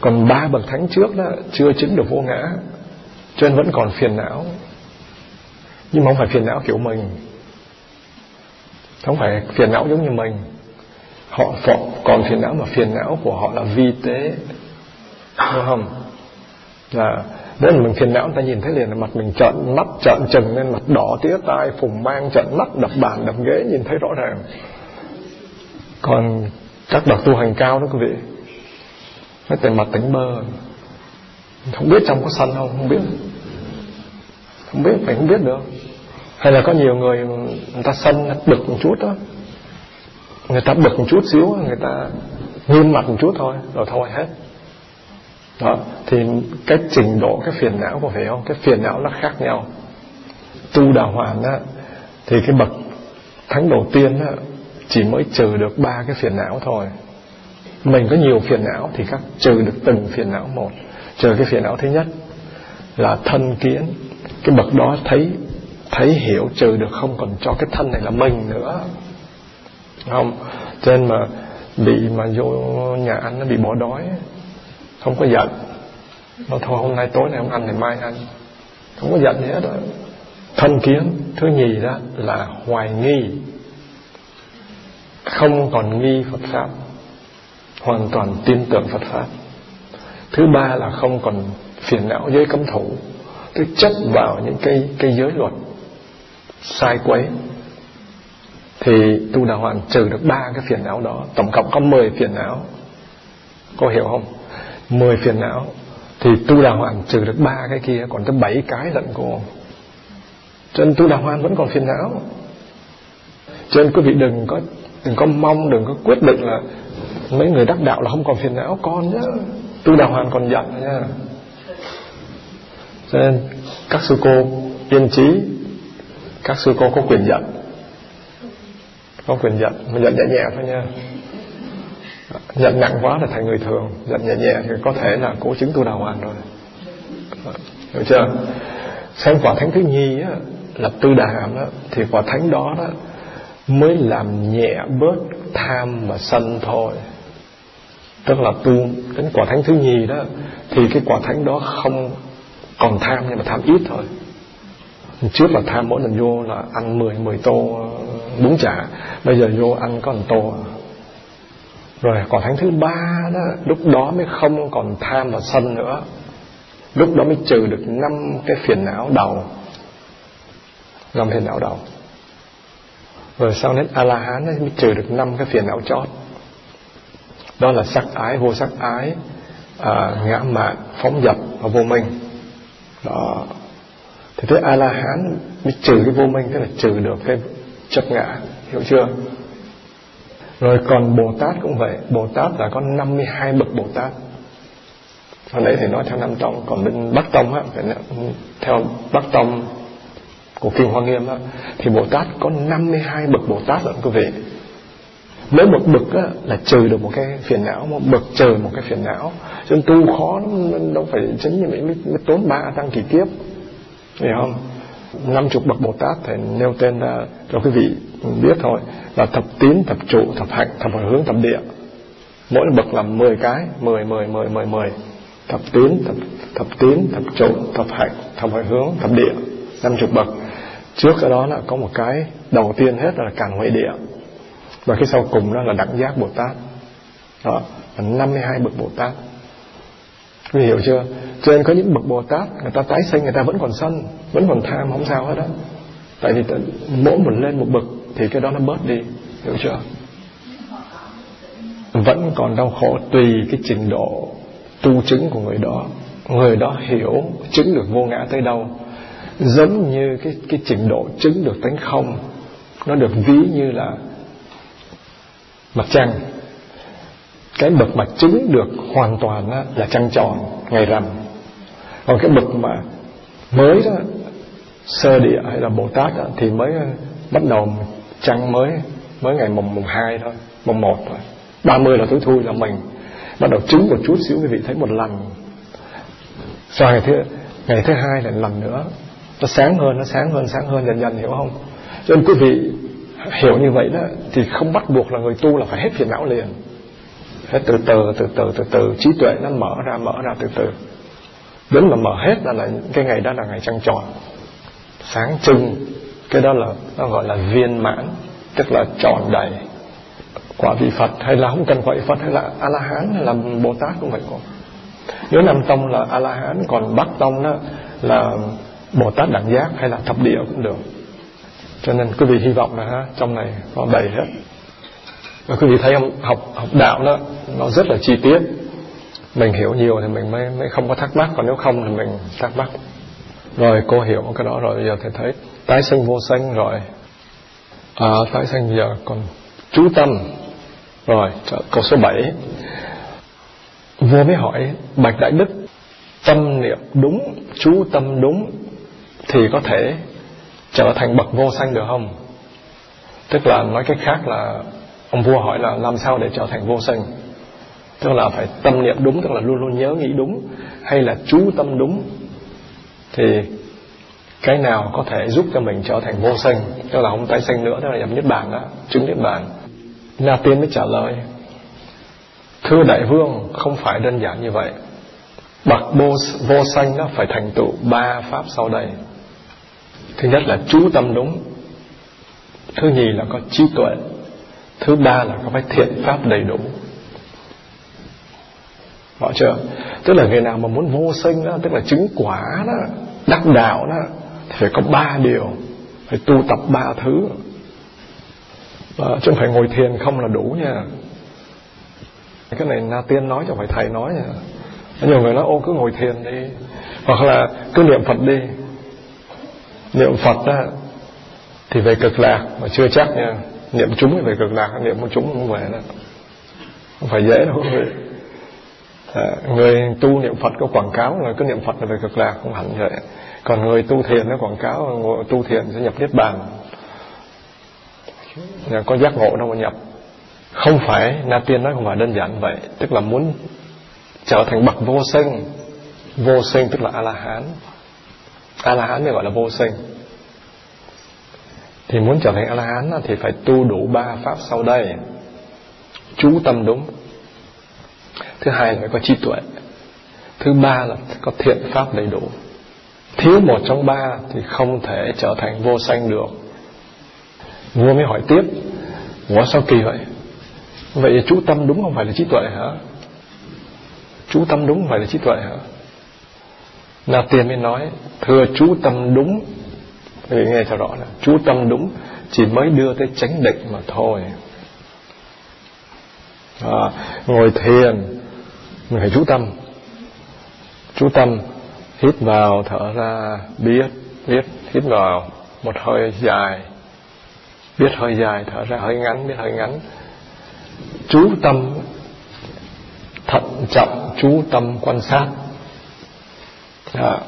S1: Còn ba bậc thánh trước đó Chưa chứng được vô ngã Cho nên vẫn còn phiền não. Nhưng mà không phải phiền não kiểu mình. Không phải phiền não giống như mình. Họ còn phiền não Mà phiền não của họ là vi tế. Đúng không? Là Mỗi mình phiền não, ta nhìn thấy liền là mặt mình trợn mắt, trợn trừng lên, mặt đỏ tía tai, phùng mang, trợn mắt, đập bàn, đập ghế, nhìn thấy rõ ràng. Còn các bậc tu hành cao đó quý vị mấy tiền mặt tỉnh bơ. Không biết trong có sân không không biết. Không biết phải không biết được hay là có nhiều người người ta sân bực một chút đó. Người ta bực một chút xíu, người ta nghiêm mặt một chút thôi, rồi thôi hết đó. Thì cái trình độ, cái phiền não có phải không? Cái phiền não nó khác nhau. Tu đà hoàn á, thì cái bậc thánh đầu tiên á, chỉ mới trừ được ba cái phiền não thôi. Mình có nhiều phiền não thì các trừ được từng phiền não một. Trừ cái phiền não thứ nhất là thân kiến. Cái bậc đó thấy thấy hiểu trừ được không còn cho cái thân này là mình nữa. Không? Cho nên mà bị mà vô nhà ăn nó bị bỏ đói không có giận. Nó thôi, hôm nay tối nay không ăn thì mai ăn. Không có giận gì hết đó thân kiến, thứ nhì đó là hoài nghi. Không còn nghi Phật pháp. Hoàn toàn tin tưởng Phật pháp. Thứ ba là không còn phiền não với cấm thủ. Tức chấp vào những cái cái giới luật sai quấy. Thì tu đà hoàn trừ được ba cái phiền não đó. Tổng cộng có 10 phiền não. Có hiểu không? 10 phiền não, thì tu đà hoàn trừ được ba cái kia, còn tới bảy cái lận cô cho nên tu đà hoàn vẫn còn phiền não. Cho nên quý vị đừng có đừng có mong, đừng có quyết định là mấy người đắc đạo là không còn phiền não. Con nhá, tu đà hoàn còn giận nha cho nên các sư cô yên trí các sư cô có quyền giận. Có quyền giận, mà giận nhẹ nhẹ thôi nha giận nặng quá là thành người thường. Giận nhẹ nhẹ thì có thể là cố chứng tu đào hoàn rồi. Hiểu chưa? Xem quả thánh thứ nhi á, là tư đà hàm đó thì quả thánh đó đó mới làm nhẹ bớt tham và sân thôi. Tức là tu đến quả thánh thứ nhì đó thì cái quả thánh đó không còn tham nhưng mà tham ít thôi. Trước là tham mỗi lần vô là ăn 10 10 tô bún chả bây giờ vô ăn có một tô rồi còn thánh thứ ba đó lúc đó mới không còn tham và sân nữa. Lúc đó mới trừ được năm cái phiền não đầu. Năm phiền não đầu. Rồi sau đến a la hán mới trừ được năm cái phiền não chót. Đó là sắc ái vô sắc ái à, ngã mạn phóng dật và vô minh. Đó. Thì tới a la hán mới trừ cái vô minh tức là trừ được cái chấp ngã hiểu chưa? Rồi còn bồ tát cũng vậy. Bồ tát là có 52 bậc bồ tát. Ở đấy thì nói theo Nam tông còn bên bắc tông á theo bắc tông của kinh hoa nghiêm á thì bồ tát có 52 bậc bồ tát rồi, quý vị. Mỗi một bậc á, là trừ được một cái phiền não một bậc trừ một cái phiền não. Cho nên tu khó đâu phải chính như vậy mới, mới tốn ba tăng kỳ kiếp. Hiểu không? Năm chục bậc bồ tát thì nêu tên ra cho quý vị biết thôi. Là thập tín thập trụ thập hạnh thập hồi hướng thập địa. Mỗi bậc là 10 cái. 10 10 10 10 10 thập tín thập, thập tín thập trụ thập hạnh thập hồi hướng thập địa. Năm chục bậc. Trước cái đó là có một cái đầu tiên hết là càn huệ địa. Và cái sau cùng đó là đẳng giác bồ tát. Đó là 52 bậc bồ tát. Quý hiểu chưa? Cho nên có những bậc bồ tát người ta tái sinh người ta vẫn còn sân vẫn còn tham không sao hết đó tại vì mỗi một lên một bậc thì cái đó nó bớt đi hiểu chưa? Vẫn còn đau khổ tùy cái trình độ tu chứng của người đó. Người đó hiểu chứng được vô ngã tới đâu. Giống như cái cái trình độ chứng được tánh không nó được ví như là mặt trăng. Cái bậc mà chứng được hoàn toàn á, là trăng tròn ngày rằm. Còn cái bậc mà mới đó sơ địa hay là bồ tát đó, thì mới ờ, bắt đầu trăng mới mới ngày mùng mùng hai thôi mùng một thôi. Ba mươi là tối thui là mình. Bắt đầu chứng một chút xíu quý vị thấy một lần. Sau ngày thứ ngày thứ hai là lần nữa. Nó sáng hơn nó sáng hơn sáng hơn dần dần hiểu không? Cho nên quý vị hiểu như vậy đó thì không bắt buộc là người tu là phải hết phiền não liền. Phải từ từ từ từ từ từ. Trí tuệ nó mở ra mở ra từ từ. Đến mà mở hết là, là cái ngày đó là ngày trăng tròn. Sáng trưng cái đó là nó gọi là viên mãn tức là tròn đầy. Quả vị Phật hay là không cần quả vị Phật hay là A La Hán hay là Bồ Tát cũng vậy còn nếu Nam Tông là A La Hán còn Bắc Tông đó là Bồ Tát đẳng giác hay là thập địa cũng được. Cho nên quý vị hy vọng là ha, trong này có đầy hết. Và quý vị thấy không học học đạo đó nó rất là chi tiết. Mình hiểu nhiều thì mình mới mới không có thắc mắc còn nếu không thì mình thắc mắc. Rồi cô hiểu cái đó rồi bây giờ thầy thấy tái sinh vô sinh rồi. À, tái sinh giờ còn chú tâm. Rồi câu số 7 vua mới hỏi bạch đại đức tâm niệm đúng chú tâm đúng thì có thể trở thành bậc vô sanh được không? Tức là nói cách khác là ông vua hỏi là làm sao để trở thành vô sanh? Tức là phải tâm niệm đúng tức là luôn luôn nhớ nghĩ đúng hay là chú tâm đúng thì cái nào có thể giúp cho mình trở thành vô sanh tức là không tái sanh nữa tức là nhập niết bàn đó chứng niết bàn. Na tiên mới trả lời thưa đại vương không phải đơn giản như vậy. Bậc vô, vô sanh nó phải thành tựu ba pháp sau đây. Thứ nhất là chú tâm đúng. Thứ nhì là có trí tuệ. Thứ ba là có phải thiện pháp đầy đủ. Rõ chưa? Tức là người nào mà muốn vô sinh đó, tức là chứng quả đó, đắc đạo đó, phải có ba điều, phải tu tập ba thứ. À, chứ không phải ngồi thiền không là đủ nha. Cái này Na Tiên nói cho phải thầy nói nha. Nhiều người nói ô cứ ngồi thiền đi, hoặc là cứ niệm Phật đi. Niệm Phật á thì về cực lạc mà chưa chắc nha. Niệm chúng thì về cực lạc, niệm một chúng không về đó. Không phải dễ đâu người à, người tu niệm Phật có quảng cáo là cứ niệm Phật là về cực lạc không hẳn vậy còn người tu thiền nó quảng cáo tu thiền sẽ nhập niết bàn. Có giác ngộ đâu mà nhập. Không phải na tiên nói không phải đơn giản vậy, tức là muốn trở thành bậc vô sinh. Vô sinh tức là a la hán a la hán thì gọi là vô sinh. Thì muốn trở thành a la hán thì phải tu đủ ba pháp sau đây. Chú tâm đúng. Thứ hai là phải có trí tuệ. Thứ ba là có thiện pháp đầy đủ thiếu một trong ba thì không thể trở thành vô sanh được. Vua mới hỏi tiếp ủa sao kỳ vậy? Vậy chú tâm đúng không phải là trí tuệ hả? Chú tâm đúng không phải là trí tuệ hả? Na Tiên mới nói Thưa chú tâm đúng. Vì nghe cho rõ là Chú tâm đúng Chỉ mới đưa tới chánh định mà thôi. À, Ngồi thiền Mình phải chú tâm. Chú tâm Hít vào thở ra Biết Biết Hít vào Một hơi dài. Biết hơi dài thở ra hơi ngắn Biết hơi ngắn. Chú tâm Thận trọng chú tâm quan sát. À,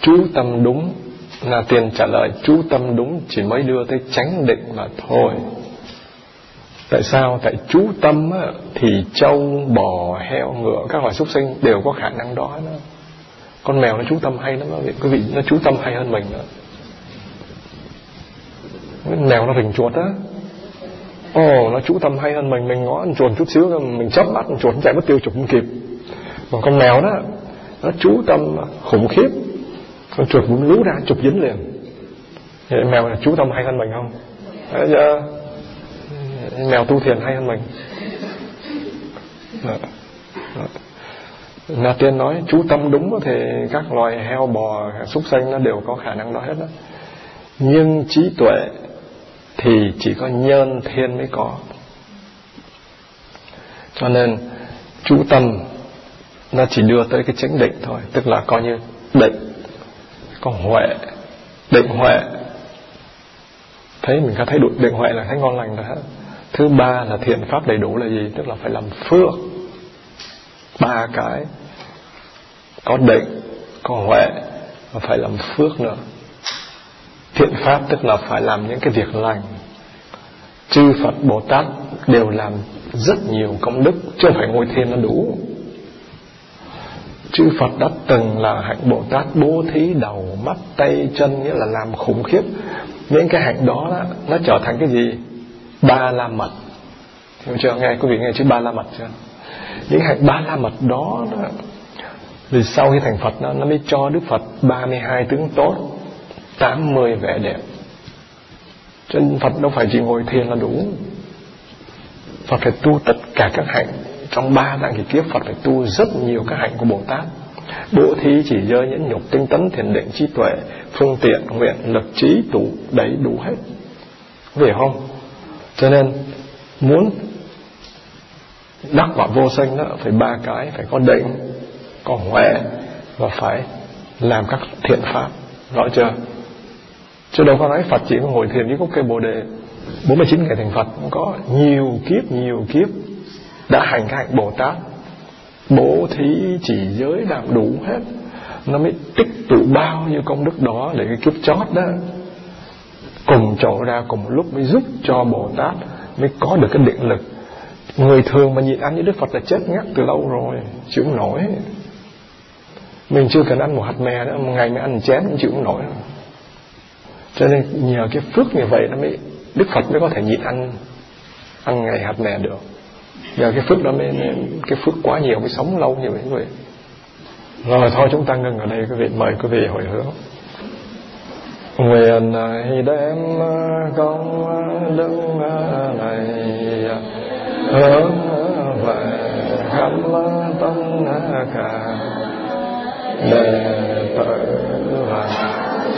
S1: chú tâm đúng là tiền trả lời. Chú tâm đúng chỉ mới đưa tới chánh định mà thôi. Tại sao? Tại chú tâm á, thì trâu bò heo ngựa các loài súc sinh đều có khả năng đó đó con mèo nó chú tâm hay lắm quý vị nó chú tâm hay hơn mình nữa. Mèo nó rình chuột á. Ồ nó chú tâm hay hơn mình mình ngó ăn chuột chút xíu mình chớp mắt chuột chạy mất tiêu chụp không kịp. Còn con mèo đó nó chú tâm khủng khiếp. Con chuột muốn lú ra chụp dính liền. Vậy mèo là chú tâm hay hơn mình không? Đấy, mèo tu thiền hay hơn mình. Đó. Đó. Na tiên nói, chú tâm đúng thì các loài heo bò, súc sanh nó đều có khả năng đó hết đó. Nhưng trí tuệ thì chỉ có nhân thiên mới có. Cho nên, chú tâm nó chỉ đưa tới cái chánh định thôi, tức là coi như định, có huệ, định huệ. Thấy mình có thấy đủ định huệ là thấy ngon lành rồi hết thứ ba là thiện pháp đầy đủ là gì? Tức là phải làm phước ba cái. Có định có huệ và phải làm phước nữa. Thiện pháp tức là phải làm những cái việc lành. Chư phật bồ tát đều làm rất nhiều công đức chứ không phải ngồi thiền là đủ. Chư Phật đã từng là hạnh Bồ Tát bố thí đầu mắt tay chân nghĩa là làm khủng khiếp. Những cái hạnh đó, đó nó trở thành cái gì? Ba la mật. Hiểu chưa? Nghe quý vị nghe chữ ba la mật chưa? Những hạnh ba la mật đó, đó vì sau khi thành Phật nó, nó mới cho Đức Phật 32 tướng tốt 80 vẻ đẹp. Cho nên Phật đâu phải chỉ ngồi thiền là đủ. Phật phải tu tất cả các hạnh. Trong ba đẳng kỳ kiếp Phật phải tu rất nhiều các hạnh của Bồ Tát. Bố thí chỉ dơ nhẫn nhục tinh tấn thiền định trí tuệ Phương tiện nguyện lực trí tụ đầy đủ hết. Về không? Cho nên muốn đắc quả vô sinh đó, phải ba cái, phải có định, có huệ và phải làm các thiện pháp. Rõ chưa? Chứ đâu có nói Phật chỉ có ngồi thiền với gốc cây bồ đề. 49 ngày thành Phật có nhiều kiếp nhiều kiếp đã hành các hạnh Bồ Tát bố thí chỉ giới làm đủ hết. Nó mới tích tụ bao nhiêu công đức đó để cái kiếp chót đó cùng trổ ra, cùng lúc mới giúp cho Bồ Tát mới có được cái định lực người thường mà nhịn ăn như Đức Phật là chết ngắt từ lâu rồi chịu không nổi. Mình chưa cần ăn một hạt mè nữa một ngày mình ăn chén cũng chịu không nổi. Cho nên nhờ cái phước như vậy nó mới Đức Phật mới có thể nhịn ăn ăn ngày hạt mè được. Giờ cái phước đó mới, cái phước quá nhiều mới sống lâu như vậy quý vị rồi thôi chúng ta ngừng ở đây quý vị mời quý vị hồi hướng. Nguyện à, đem à, công à, đức này hướng về khắp tân cả đệ tử và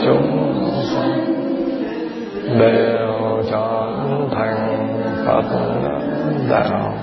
S1: chúng sanh đều chọn thành phật đạo